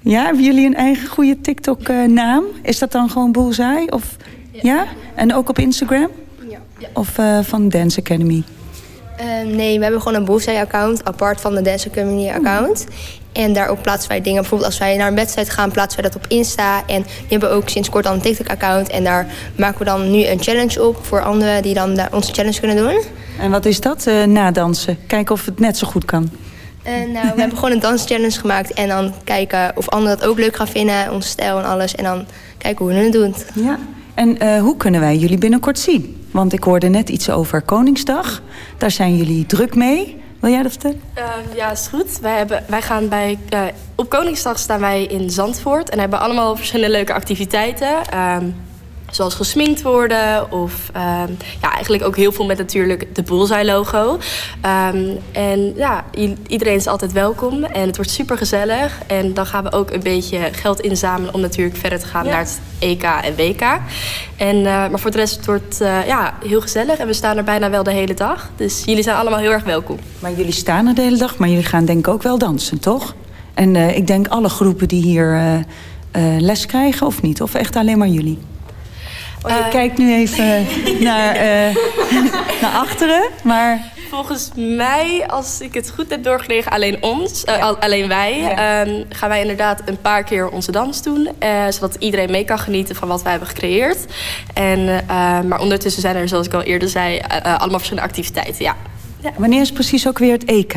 Ja, hebben jullie een eigen goede TikTok-naam? Is dat dan gewoon Bullseye? Of, ja. En ook op Instagram? Ja. Of eh, van Dance Academy? Eh, nee, we hebben gewoon een Bullseye-account, apart van de Dance Community-account. En daarop plaatsen wij dingen. Bijvoorbeeld als wij naar een wedstrijd gaan, plaatsen wij dat op Insta. En nu hebben ook sinds kort al een TikTok-account. En daar maken we dan nu een challenge op voor anderen die dan onze challenge kunnen doen. En wat is dat? eh nadansen. Kijken of het net zo goed kan. En nou, we hebben gewoon een danschallenge gemaakt. En dan kijken of anderen dat ook leuk gaan vinden, onze stijl en alles. En dan kijken hoe we het doen. Ja. En eh, hoe kunnen wij jullie binnenkort zien? Want ik hoorde net iets over Koningsdag. Daar zijn jullie druk mee. Wil jij dat vertellen? Eh, ja, is goed. Wij, hebben, wij gaan bij, eh, op Koningsdag staan wij in Zandvoort en hebben allemaal verschillende leuke activiteiten. Ehm, zoals gesminkt worden of ehm, ja, eigenlijk ook heel veel met natuurlijk de Bullseye logo. Ehm, en ja, iedereen is altijd welkom en het wordt super gezellig. En dan gaan we ook een beetje geld inzamelen om natuurlijk verder te gaan Ja. naar het EK en WK. En, eh, maar voor de rest het wordt eh, ja, heel gezellig en we staan er bijna wel de hele dag. Dus jullie zijn allemaal heel erg welkom. Maar jullie staan er de hele dag, maar jullie gaan denk ik ook wel dansen, toch? En eh, ik denk alle groepen die hier les krijgen, of niet? Of echt alleen maar jullie? Oh, je kijkt nu even naar, eh, naar achteren, maar... Volgens mij, als ik het goed heb doorgelegen, alleen ons, eh, al- alleen wij, ehm, gaan wij inderdaad een paar keer onze dans doen. eh, zodat iedereen mee kan genieten van wat wij hebben gecreëerd. En, eh, maar ondertussen zijn er, zoals ik al eerder zei, eh, eh, allemaal verschillende activiteiten. Ja. Wanneer is precies ook weer het EK?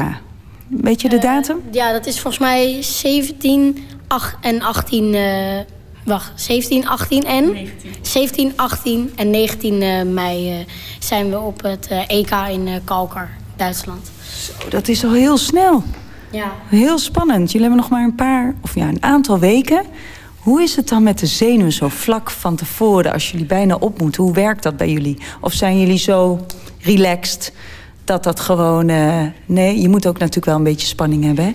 Weet je de datum? Ja, dat is volgens mij 17 ach- en 18. Wacht, 17, 18 en? 17, 18 en 19 eh, mei eh, zijn we op het eh, EK in Kalkar, Duitsland. Zo, dat is al heel snel. Ja. Heel spannend. Jullie hebben nog maar een paar, of ja, een aantal weken. Hoe is het dan met de zenuwen zo vlak van tevoren als jullie bijna op moeten? Hoe werkt dat bij jullie? Of zijn jullie zo relaxed dat dat gewoon... eh, nee, je moet ook natuurlijk wel een beetje spanning hebben, hè?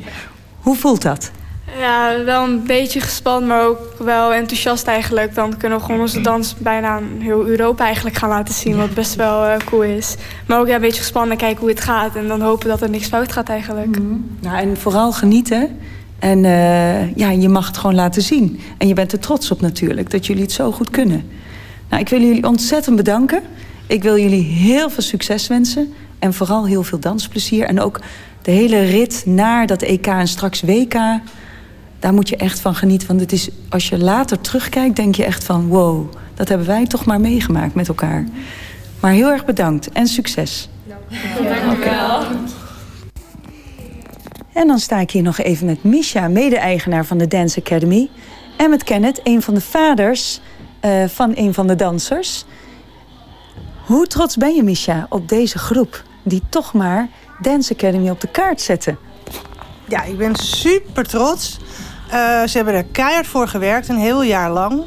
Hoe voelt dat? Ja, wel een beetje gespannen, maar ook wel enthousiast eigenlijk. Dan kunnen we gewoon onze dans bijna aan heel Europa eigenlijk gaan laten zien. Wat best wel eh, cool is. Maar ook ja, een beetje gespannen kijken hoe het gaat. En dan hopen dat er niks fout gaat eigenlijk. Nou, en vooral genieten. En eh, ja, je mag het gewoon laten zien. En je bent er trots op natuurlijk, dat jullie het zo goed kunnen. Nou, ik wil jullie ontzettend bedanken. Ik wil jullie heel veel succes wensen. En vooral heel veel dansplezier. En ook de hele rit naar dat EK en straks WK. Daar moet je echt van genieten. Want het is, als je later terugkijkt, denk je echt van... wow, dat hebben wij toch maar meegemaakt met elkaar. Maar heel erg bedankt en succes. Dank u wel. En dan sta ik hier nog even met Misha, mede-eigenaar van de Dance Academy. En met Kenneth, een van de vaders eh, van een van de dansers. Hoe trots ben je, Misha, op deze groep... die toch maar Dance Academy op de kaart zetten? Ja, ik ben super trots. Eh, ze hebben er keihard voor gewerkt, een heel jaar lang.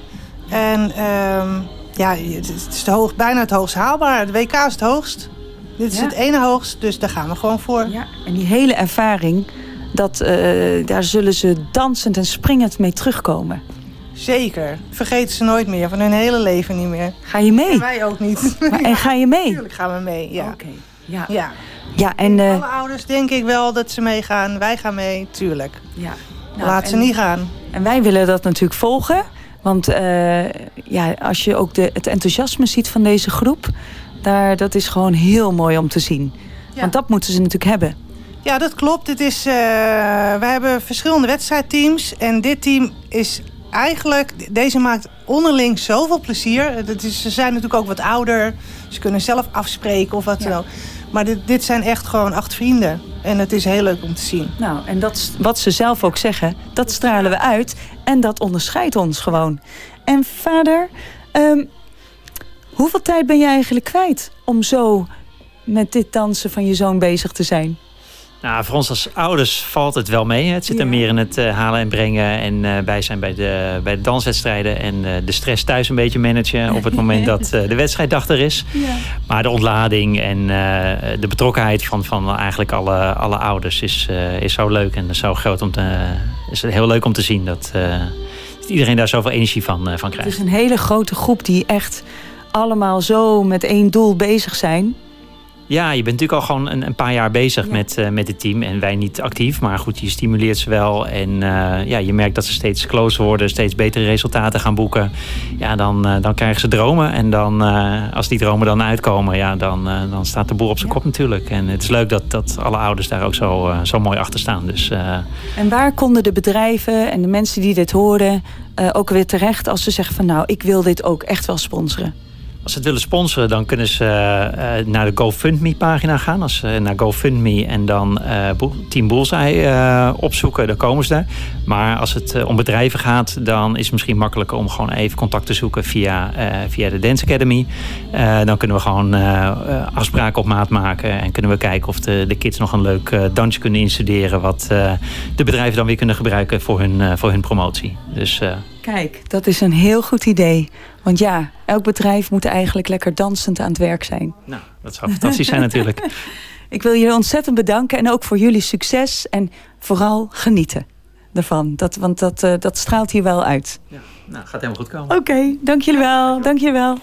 En ehm, ja, het is, de hoog, bijna het hoogst haalbaar. De WK is het hoogst. Dit is Ja. het ene hoogst, dus daar gaan we gewoon voor. Ja, en die hele ervaring, dat, eh, daar zullen ze dansend en springend mee terugkomen. Zeker. Vergeten ze nooit meer, van hun hele leven niet meer. Ga je mee? En wij ook niet. Maar, en ga je mee? Natuurlijk gaan we mee, ja. ja. ja. Ja, en... eh, Alle ouders denk ik wel dat ze meegaan. Wij gaan mee, tuurlijk. Ja. Laat ze en- niet gaan. En wij willen dat natuurlijk volgen. Want eh, ja, als je ook de, het enthousiasme ziet van deze groep... Daar, dat is gewoon heel mooi om te zien. Want dat moeten ze natuurlijk hebben. Ja, dat klopt. Het is, eh, we hebben verschillende wedstrijdteams. En dit team is eigenlijk... Deze maakt onderling zoveel plezier. Dat is, ze zijn natuurlijk ook wat ouder. Ze kunnen zelf afspreken of wat dan ook. Maar dit, dit zijn echt gewoon acht vrienden. En het is heel leuk om te zien. Nou, en dat wat ze zelf ook zeggen, dat stralen we uit. En dat onderscheidt ons gewoon. En vader, ehm, hoeveel tijd ben je eigenlijk kwijt om zo met dit dansen van je zoon bezig te zijn? Nou, voor ons als ouders valt het wel mee. Het zit er meer in het eh, halen en brengen en eh, bij zijn bij de, bij de danswedstrijden. En eh, de stress thuis een beetje managen op het moment dat de wedstrijddag er is. Maar de ontlading en de betrokkenheid van, van eigenlijk alle, alle ouders is, is zo leuk. En zo groot om te, is het heel leuk om te zien dat, dat iedereen daar zoveel energie van, van Het krijgt. is een hele grote groep die echt allemaal zo met één doel bezig zijn. Ja, je bent natuurlijk al gewoon een, een paar jaar bezig met, eh, met het team. En wij niet actief, maar goed, je stimuleert ze wel. En eh, ja, je merkt dat ze steeds closer worden, steeds betere resultaten gaan boeken. Ja, dan, eh, dan krijgen ze dromen. En dan, als die dromen dan uitkomen, ja, dan, dan staat de boer op zijn kop natuurlijk. En het is leuk dat, dat alle ouders daar ook zo, zo mooi achter staan. Dus En waar konden de bedrijven en de mensen die dit horen ook weer terecht als ze zeggen van nou, ik wil dit ook echt wel sponsoren? Als ze het willen sponsoren, dan kunnen ze eh, naar de GoFundMe-pagina gaan. Als ze naar GoFundMe en dan eh, Team Bullseye eh, opzoeken, dan komen ze daar. Maar als het eh, om bedrijven gaat, dan is het misschien makkelijker om gewoon even contact te zoeken via, eh, via de Dance Academy. Eh, dan kunnen we gewoon eh, eh, afspraken op maat maken en kunnen we kijken of de, de kids nog een leuk eh, dansje kunnen instuderen. Wat eh, de bedrijven dan weer kunnen gebruiken voor hun, eh, voor hun promotie. Dus eh, Kijk, dat is een heel goed idee. Want ja, elk bedrijf moet eigenlijk lekker dansend aan het werk zijn. nou, dat zou fantastisch zijn natuurlijk. Ik wil jullie ontzettend bedanken en ook voor jullie succes en vooral genieten ervan. Dat, want dat, eh, dat straalt hier wel uit. Nou, gaat helemaal goed komen. Oké, dank jullie wel. Dank je wel.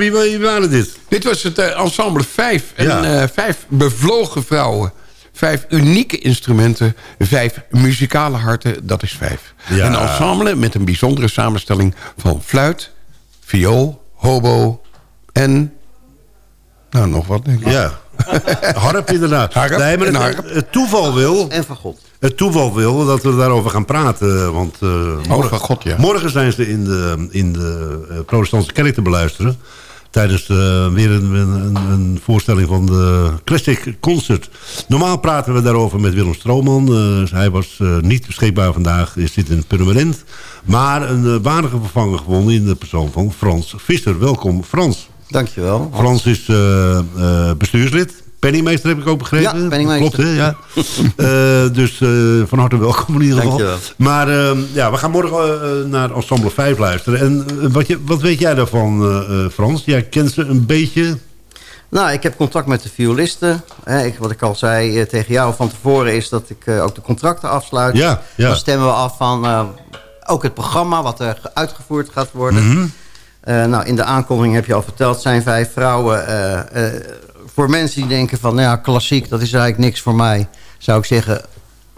Wie, wie waren dit? Dit was het eh, ensemble 5. En eh, vijf bevlogen vrouwen. Vijf unieke instrumenten. Vijf muzikale harten, dat is vijf. Ja. Een ensemble met een bijzondere samenstelling van fluit, viool, hobo en... Nou, nog wat, denk ik. Ja. Harp inderdaad. Harp nee, maar en het, harp. het toeval wil... En van God. Het toeval wil dat we daarover gaan praten. Want eh, morgen, van God, ja. morgen zijn ze in de, in de protestantse kerk te beluisteren. Tijdens eh, weer een, een, een voorstelling van de Classic Concert. Normaal praten we daarover met Willem Strooman. Eh, hij was eh, niet beschikbaar vandaag. Is dit een permanent. Maar een uh, waardige vervanger gewonnen in de persoon van Frans Visser. Welkom Frans. Dankjewel. Frans is eh, eh, bestuurslid. Penningmeester heb ik ook begrepen. Ja, penningmeester. Klopt, hè? Ja. Eh, dus eh, van harte welkom in ieder geval. Dankjewel. Maar eh, ja, we gaan morgen naar Ensemble 5 luisteren. En wat, je, wat weet jij daarvan, Frans? Jij kent ze een beetje... Nou, ik heb contact met de violisten. Hè, ik, wat ik al zei tegen jou van tevoren is dat ik ook de contracten afsluit. Ja, ja. Dan stemmen we af van ook het programma wat er ge- uitgevoerd gaat worden. Mhm. Nou, in de aankondiging heb je al verteld, zijn vijf vrouwen. Voor mensen die denken van, nou ja, klassiek, dat is eigenlijk niks voor mij. Zou ik zeggen,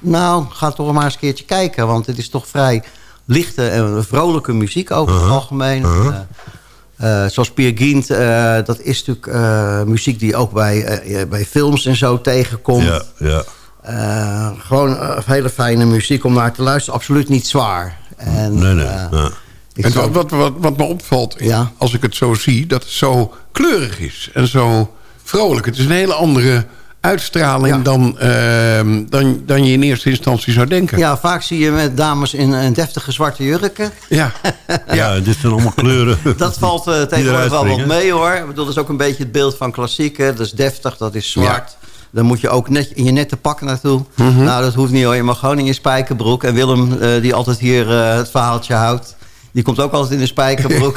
nou, ga toch maar eens een keertje kijken. Want het is toch vrij lichte en vrolijke muziek over het algemeen. Eh, eh, zoals Peer Gynt, eh, dat is natuurlijk eh, muziek die je ook bij, eh, bij films en zo tegenkomt. Ja, ja. Eh, gewoon hele fijne muziek om naar te luisteren. Absoluut niet zwaar. En, Nee, nee. ja. ik En zou- wat, wat, wat, wat me opvalt, Ja. als ik het zo zie... dat het zo kleurig is en zo vrolijk. Het is een hele andere uitstraling Ja. dan, ehm, dan, dan je in eerste instantie zou denken. Ja, vaak zie je met dames in, in deftige zwarte jurken. Ja. ja, dit zijn allemaal kleuren. Dat valt eh, tegenwoordig wel wat mee hoor. Ik bedoel, dat is ook een beetje het beeld van klassiek. hè. Dat is deftig, dat is zwart. Dan moet je ook net in je nette pak naartoe. Mhm. Nou, dat hoeft niet hoor. Je mag gewoon in je spijkerbroek. En Willem, eh, die altijd hier eh, het verhaaltje houdt... die komt ook altijd in de spijkerbroek.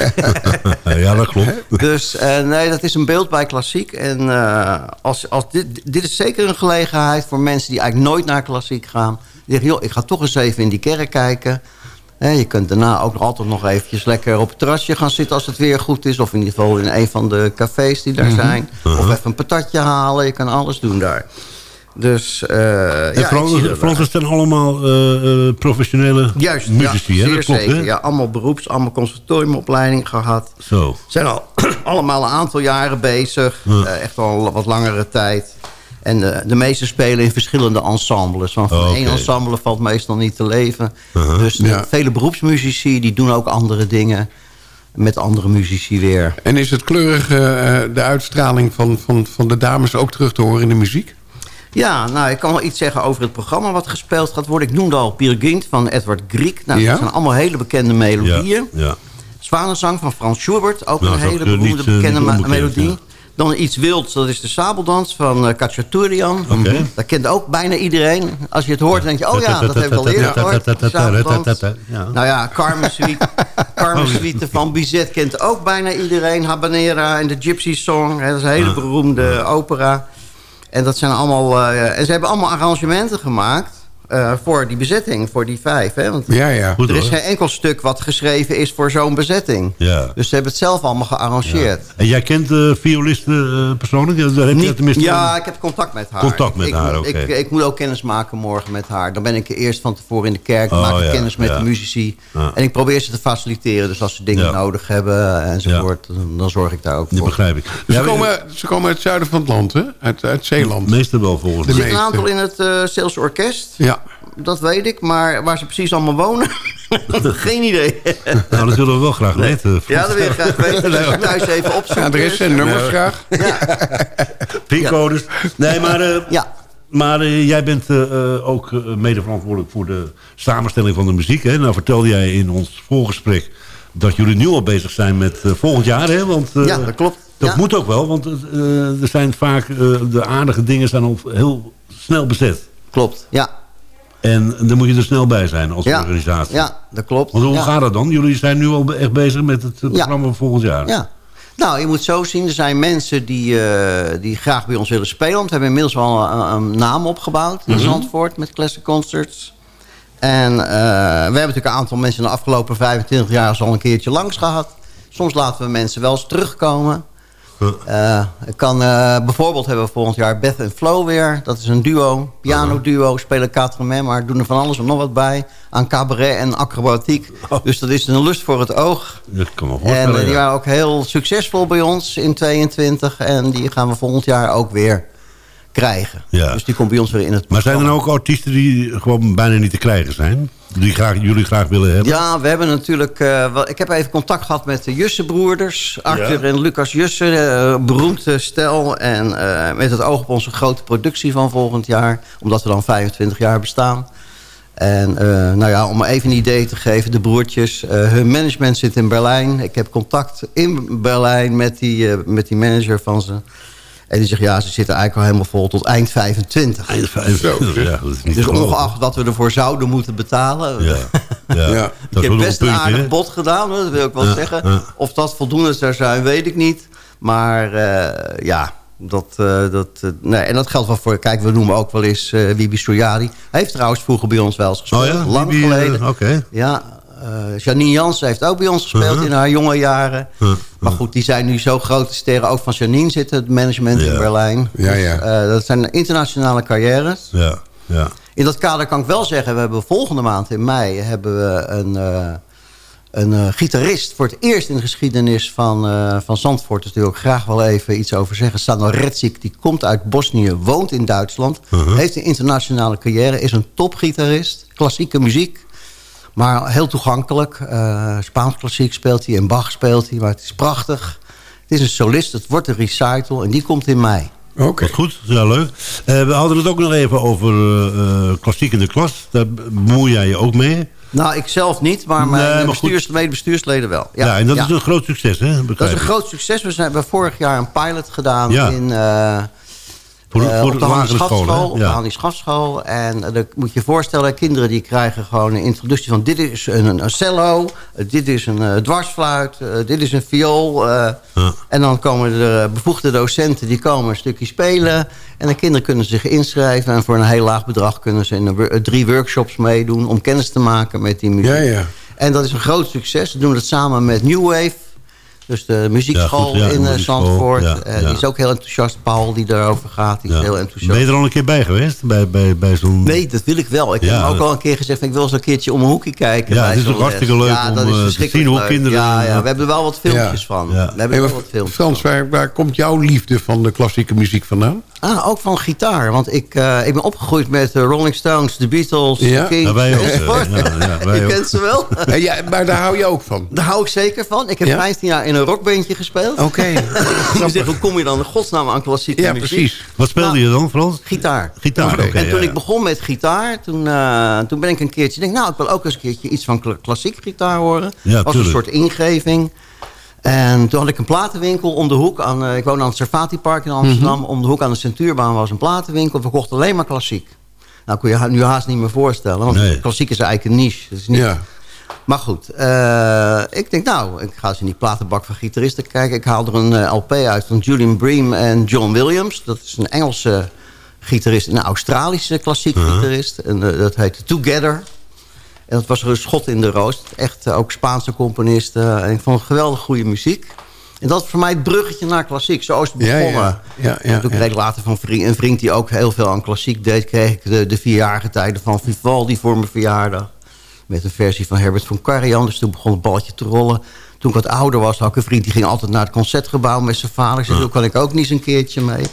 ja, dat klopt. Dus eh, nee, dat is een beeld bij klassiek. En eh, als, als dit, dit is zeker een gelegenheid voor mensen die eigenlijk nooit naar klassiek gaan. Die zeggen, joh, ik ga toch eens even in die kerk kijken. Hè, je kunt daarna ook nog altijd nog eventjes lekker op het terrasje gaan zitten als het weer goed is. Of in ieder geval in een van de cafés die daar Mhm. zijn. Of even een patatje halen. Je kan alles doen daar. Dus eh En ja, Frans, zijn allemaal eh, eh, professionele Juist, muzici, ja, hè? zeer Dat klopt, zeker. hè? Ja, allemaal beroeps, allemaal conservatoriumopleiding gehad. Zo. Zijn al allemaal een aantal jaren bezig. Ja. Eh, echt al wat langere tijd. En eh, de meeste spelen in verschillende ensembles. Want van Oh, één oké. ensemble valt meestal niet te leven. Uh-huh. Dus de Ja. vele beroepsmuzici die doen ook andere dingen. Met andere muzici weer. En is het kleurige, eh, de uitstraling van, van, van de dames ook terug te horen in de muziek? Ja, nou, ik kan wel iets zeggen over het programma wat gespeeld gaat worden. Ik noemde al Peer Gynt van Edward Grieg. Nou, Ja? dat zijn allemaal hele bekende melodieën. Ja, ja. Zwanenzang van Frans Schubert, ook Nou, een hele eh, beroemde niet, eh, bekende melodie. ja. Dan iets wilds, dat is de sabeldans van uh, Kachaturian. Oké. Dat kent ook bijna iedereen. Als je het hoort, denk je, oh ja, dat heb ik al eerder gehoord. Nou ja, Carmen Suite, Carmen Suite van Bizet kent ook bijna iedereen. Habanera en de Gypsy Song, hè, dat is een hele beroemde opera. En dat zijn allemaal, eh, en ze hebben allemaal arrangementen gemaakt. Eh, voor die bezetting, voor die vijf. Hè? Want Ja, ja. Goed, er is hoor. geen enkel stuk wat geschreven is voor zo'n bezetting. Ja. Dus ze hebben het zelf allemaal gearrangeerd. En jij kent de violisten eh, persoonlijk? Ja, Daar heb je Niet- tenminste ja, ik heb contact met haar. Contact met ik, haar, oké. ik, ik moet ook kennis maken morgen met haar. Dan ben ik eerst van tevoren in de kerk. Oh, maak ik ja, kennis met ja. de muzici. Ja. En ik probeer ze te faciliteren. Dus als ze dingen Ja. nodig hebben enzovoort... Dan, dan zorg ik daar ook Dat voor. begrijp ik. Ze, Ja, komen, ze komen uit het zuiden van het land, hè? Uit, uit Zeeland. Meestal wel volgens De Er mij. zit een aantal in het uh, Orkest. Ja. Dat weet ik. Maar waar ze precies allemaal wonen... geen idee. Nou, dat willen we wel graag weten. ja, dat wil je graag weten. Dus thuis even opzoeken. Adres en nummers Ja. graag. Pincodes. Nee, maar, eh, Ja. maar eh, jij bent eh, ook mede verantwoordelijk voor de samenstelling van de muziek. Hè? Nou vertelde jij in ons voorgesprek dat jullie nu al bezig zijn met volgend jaar. Hè? Want, eh, Ja, dat klopt. Dat Ja. moet ook wel, want er zijn vaak eh, de aardige dingen zijn al heel snel bezet. Klopt, ja. En dan moet je er snel bij zijn als Ja, organisatie. ja dat klopt. Want hoe Ja. gaat dat dan? Jullie zijn nu al echt bezig met het eh, programma van volgend jaar. Ja. Nou, je moet zo zien, er zijn mensen die, eh, die graag bij ons willen spelen. Want we hebben inmiddels wel een, een naam opgebouwd in Mhm. Zandvoort met Classic Concerts. En eh, we hebben natuurlijk een aantal mensen in de afgelopen 25 jaar al een keertje langs gehad. Soms laten we mensen wel eens terugkomen. Eh, ik kan, eh, bijvoorbeeld hebben we volgend jaar Beth en Flo weer. Dat is een duo, piano duo, spelen quatre maar doen er van alles en nog wat bij. Aan cabaret en acrobatiek. Dus dat is een lust voor het oog. Dat kan En eh, die waren ook heel succesvol bij ons in 22. En die gaan we volgend jaar ook weer krijgen. Ja. Dus die komt bij ons weer in het Maar zijn er ook artiesten die gewoon bijna niet te krijgen zijn? Die graag, jullie graag willen hebben? Ja, we hebben natuurlijk... eh, wel- ik heb even contact gehad met de Jusse-broeders. Arthur Ja. en Lucas Jusse, beroemd eh, stel. En met het oog op onze grote productie van volgend jaar. Omdat we dan 25 jaar bestaan. En nou ja, om even een idee te geven, de broertjes. hun management zit in Berlijn. Ik heb contact in Berlijn met die, met die manager van ze. En die zegt, ja, ze zitten eigenlijk al helemaal vol tot eind 25. Eind 25, ja, dat is niet dus ongeacht wat we ervoor zouden moeten betalen. Ja, ja. Ik heb een best een aardig bod gedaan, hoor, dat wil ik wel Ja, zeggen. ja. Of dat voldoende zou zijn, weet ik niet. Maar eh, ja, dat... eh, dat eh, nee, en dat geldt wel voor... Kijk, we noemen ook wel eens eh Wibi Stojari. Hij heeft trouwens vroeger bij ons wel eens gespeeld. Oh ja? Lang Wibi, geleden. oké. Ja, Janine Jansen heeft ook bij ons gespeeld in haar jonge jaren. Maar goed, die zijn nu zo grote sterren. Ook van Janine zit het management in Berlijn. Ja, Dus, ja. eh, dat zijn internationale carrières. Ja, ja. In dat kader kan ik wel zeggen, we hebben volgende maand in mei hebben we een, eh, een eh, gitarist voor het eerst in de geschiedenis van, eh, van Zandvoort. Dus daar wil ik graag wel even iets over zeggen. Stano Redzic, die komt uit Bosnië, woont in Duitsland. Heeft een internationale carrière, is een topgitarist. Klassieke muziek. Maar heel toegankelijk. Eh, Spaans klassiek speelt hij en Bach speelt hij. Maar het is prachtig. Het is een solist, het wordt een recital en die komt in mei. Oké. Wat goed, ja leuk. Eh, we hadden het ook nog even over eh, klassiek in de klas. Daar bemoei jij je ook mee. Nou, ik zelf niet, maar mijn Nee, maar bestuurs, medebestuursleden wel. Ja, en dat is een groot succes, hè? Dat is een groot succes. We zijn- hebben vorig jaar een pilot gedaan Ja. in... Voor de- voor op de de? Schafschool. Op de. En eh, dan moet je je voorstellen, kinderen die krijgen gewoon een introductie van... dit is een, een cello, eh, dit is een dwarsfluit, dit is een viool. En dan komen er bevoegde docenten, die komen een stukje spelen. En de kinderen kunnen zich inschrijven. En voor een heel laag bedrag kunnen ze in een, drie workshops meedoen... om kennis te maken met die muziek. Ja, ja. En dat is een groot succes. We doen het samen met New Wave. Dus de muziekschool Ja, goed, ja, in de eh, Zandvoort. ja, Eh, ja. Die is ook heel enthousiast. Paul die daarover gaat, die is heel enthousiast. Ben je er al een keer bij geweest? Bij, bij, bij zo'n... Nee, dat wil ik wel. Ik Ja, heb hem ook dat- al een keer gezegd... ik wil eens een keertje om een hoekje kijken. Ja, het is zo'n ook hartstikke leuk ja, om, dat is eh, te zien hoe kinderen- Ja, ja, we hebben er wel wat filmpjes Ja. van. Ja. We hebben wel wat filmpjes Frans, waar, waar komt jouw liefde van de klassieke muziek vandaan? Ah, ook van gitaar. Want ik, eh, ik ben opgegroeid met de Rolling Stones, de Beatles, Ja? de Kings. Ja, wij ook, eh, ja, ja, wij je ook. kent ze wel. Ja, ja, maar daar hou je ook van. Daar hou ik zeker van. Ik heb Ja? 15 jaar in een rockbandje gespeeld. Oké. je zegt, hoe kom je dan in godsnaam aan klassieke Ja, muziek? precies. Wat speelde je dan, Frans? Gitaar. Gitaar, oké. en toen ja, ik begon met gitaar, toen, eh, toen ben ik een keertje... denk, nou, ik wil ook eens een keertje iets van kla- klassiek gitaar horen. Ja, was een soort ingeving. En toen had ik een platenwinkel om de hoek. Aan, eh, ik woon aan het Servati Park in Amsterdam. Mhm. Om de hoek aan de Centuurbaan was een platenwinkel. We kochten alleen maar klassiek. Nou, kun je nu haast niet meer voorstellen. Want Nee. klassiek is eigenlijk een niche. Is niet, Ja. Maar goed, eh, ik denk nou, ik ga eens in die platenbak van gitaristen kijken. Ik haal er een eh, LP uit van Julian Bream en John Williams. Dat is een Engelse gitarist en een Australische klassiek gitarist. En eh, dat heet Together. En dat was er een schot in de roos. Echt ook Spaanse componisten. En ik vond het geweldig goede muziek. En dat is voor mij het bruggetje naar klassiek. Zo is het Ja, ja. begonnen. Ja, ja, en toen ja. kreeg ik later van vriend, een vriend die ook heel veel aan klassiek deed... kreeg ik de, de vierjarige tijden van Vivaldi voor mijn verjaardag. Met een versie van Herbert van Karajan. Dus toen begon het balletje te rollen. Toen ik wat ouder was, had ik een vriend... die ging altijd naar het concertgebouw met zijn vader. Ik zei, toen kan ik ook niet eens een keertje mee.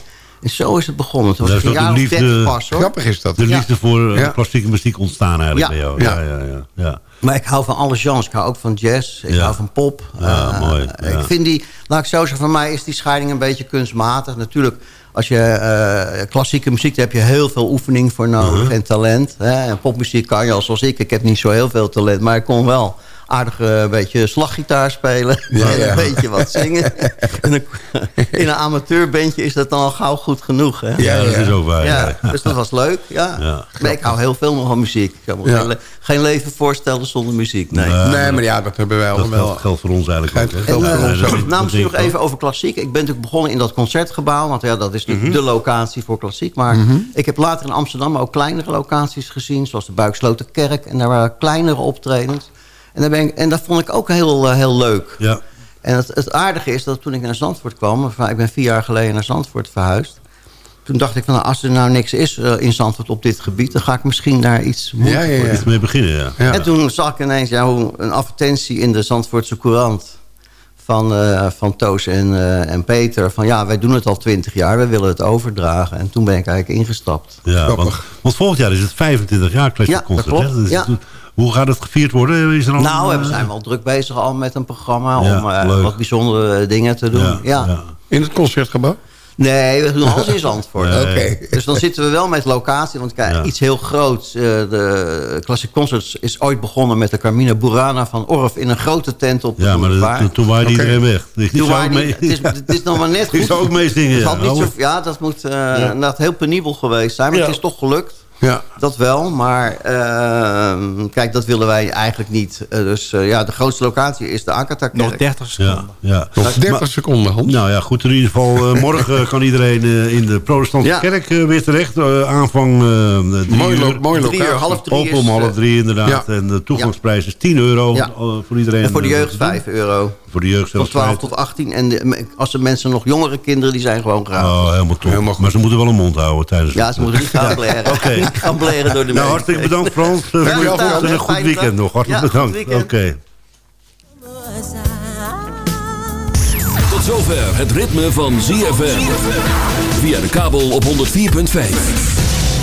En zo is het begonnen. Toen was Daar ik is een liefde, pas, hoor. Grappig is dat. de Ja. liefde voor eh, Ja. klassieke muziek ontstaan eigenlijk Ja. bij jou. Ja. Ja, ja, ja. ja. Maar ik hou van alle genres. Ik hou ook van jazz. Ik Ja. hou van pop. Ja, Eh, mooi, ja. Ik vind die, laat ik zo zeggen, voor mij is die scheiding een beetje kunstmatig. Natuurlijk, als je eh, klassieke muziek, daar heb je heel veel oefening voor nodig Uh-huh. en talent. Hè? En popmuziek kan je al zoals ik. Ik heb niet zo heel veel talent, maar ik kon wel aardig eh, een beetje slaggitaar spelen. Ja, en ja. een beetje wat zingen. en in een amateurbandje is dat dan al gauw goed genoeg. Hè? Ja, dat is ook waar. Ja, Ja. dus dat was leuk. Ja. Maar ik hou heel veel nog van muziek. Ik kan me Ja. geen, le- geen leven voorstellen zonder muziek. Nee. Nee, nee, maar ja, dat hebben wij Dat allemaal wel. geldt, geldt voor ons eigenlijk ook. hè. En, Ja, eh, dat- nou, dat misschien denk nog even over klassiek. Ik ben natuurlijk begonnen in dat concertgebouw. Want ja, dat is natuurlijk Mhm. de locatie voor klassiek. Maar ik heb later in Amsterdam ook kleinere locaties gezien. Zoals de Buiksloterkerk. En daar waren kleinere optredens. En, daar ben ik, en dat vond ik ook heel, eh, heel leuk. Ja. En het, het aardige is dat toen ik naar Zandvoort kwam... ik ben vier jaar geleden naar Zandvoort verhuisd... toen dacht ik van nou, als er nou niks is eh, in Zandvoort op dit gebied... dan ga ik misschien daar iets, Ja, ja, ja. Iets mee beginnen, ja. En toen zag ik ineens ja, hoe een advertentie in de Zandvoortse Courant... van, eh, van Toos en, eh, en Peter. Van ja, wij doen het al twintig jaar, we willen het overdragen. En toen ben ik eigenlijk ingestapt. Ja, want, want volgend jaar is het 25 jaar Classic Ja, dat Concert. klopt, hè? Dus ja. Het- Hoe gaat het gevierd worden? Is er al Nou, een, we eh, zijn wel druk bezig al met een programma... Ja, om eh, wat bijzondere dingen te doen. Ja, In het concertgebouw? Nee, we doen alles in Zandvoort. Nee. Oké. Dus dan zitten we wel met locatie. Want kijk, iets heel groots. eh, de Classic Concerts is ooit begonnen met de Carmina Burana van Orff... in een grote tent op de Ja, maar dat- toen- Oké. iedereen weg. Toen mee- het, is, het is nog maar net goed. Die zou ook meezingen, Het ja. had niet zo, ja, dat moet eh, inderdaad heel penibel geweest zijn. Maar het is toch gelukt. Ja. Dat wel, maar eh, kijk, dat willen wij eigenlijk niet. Eh, dus eh, ja, de grootste locatie is de Akata-kerk. Nog 30 seconden. Ja, ja. Nog 30 seconden, Hans. Nou ja, goed. In ieder geval, eh, morgen kan iedereen eh, in de protestantse Ja. kerk eh, weer terecht. Eh, aanvang eh, drie Mooi uur. mooi Drie uur, half drie Open is, om half drie inderdaad. ja. En de toegangsprijs is 10 euro Ja. voor iedereen. En voor de jeugd te doen. 5 euro. Voor de jeugd Van zelfs 12 vijf. tot 18. En de- als de mensen nog jongere kinderen, die zijn gewoon gratis. Oh, helemaal top. Helemaal maar ze moeten wel een mond houden tijdens Ja, ze moeten niet gaan blaren. Oké. Niet gaan blaren door de Nou, mensen. hartelijk bedankt Frans. Eh, voor je en een goed weekend nog. Hartelijk bedankt. Oké. Tot zover het ritme van ZFM. Via de kabel op 104.5.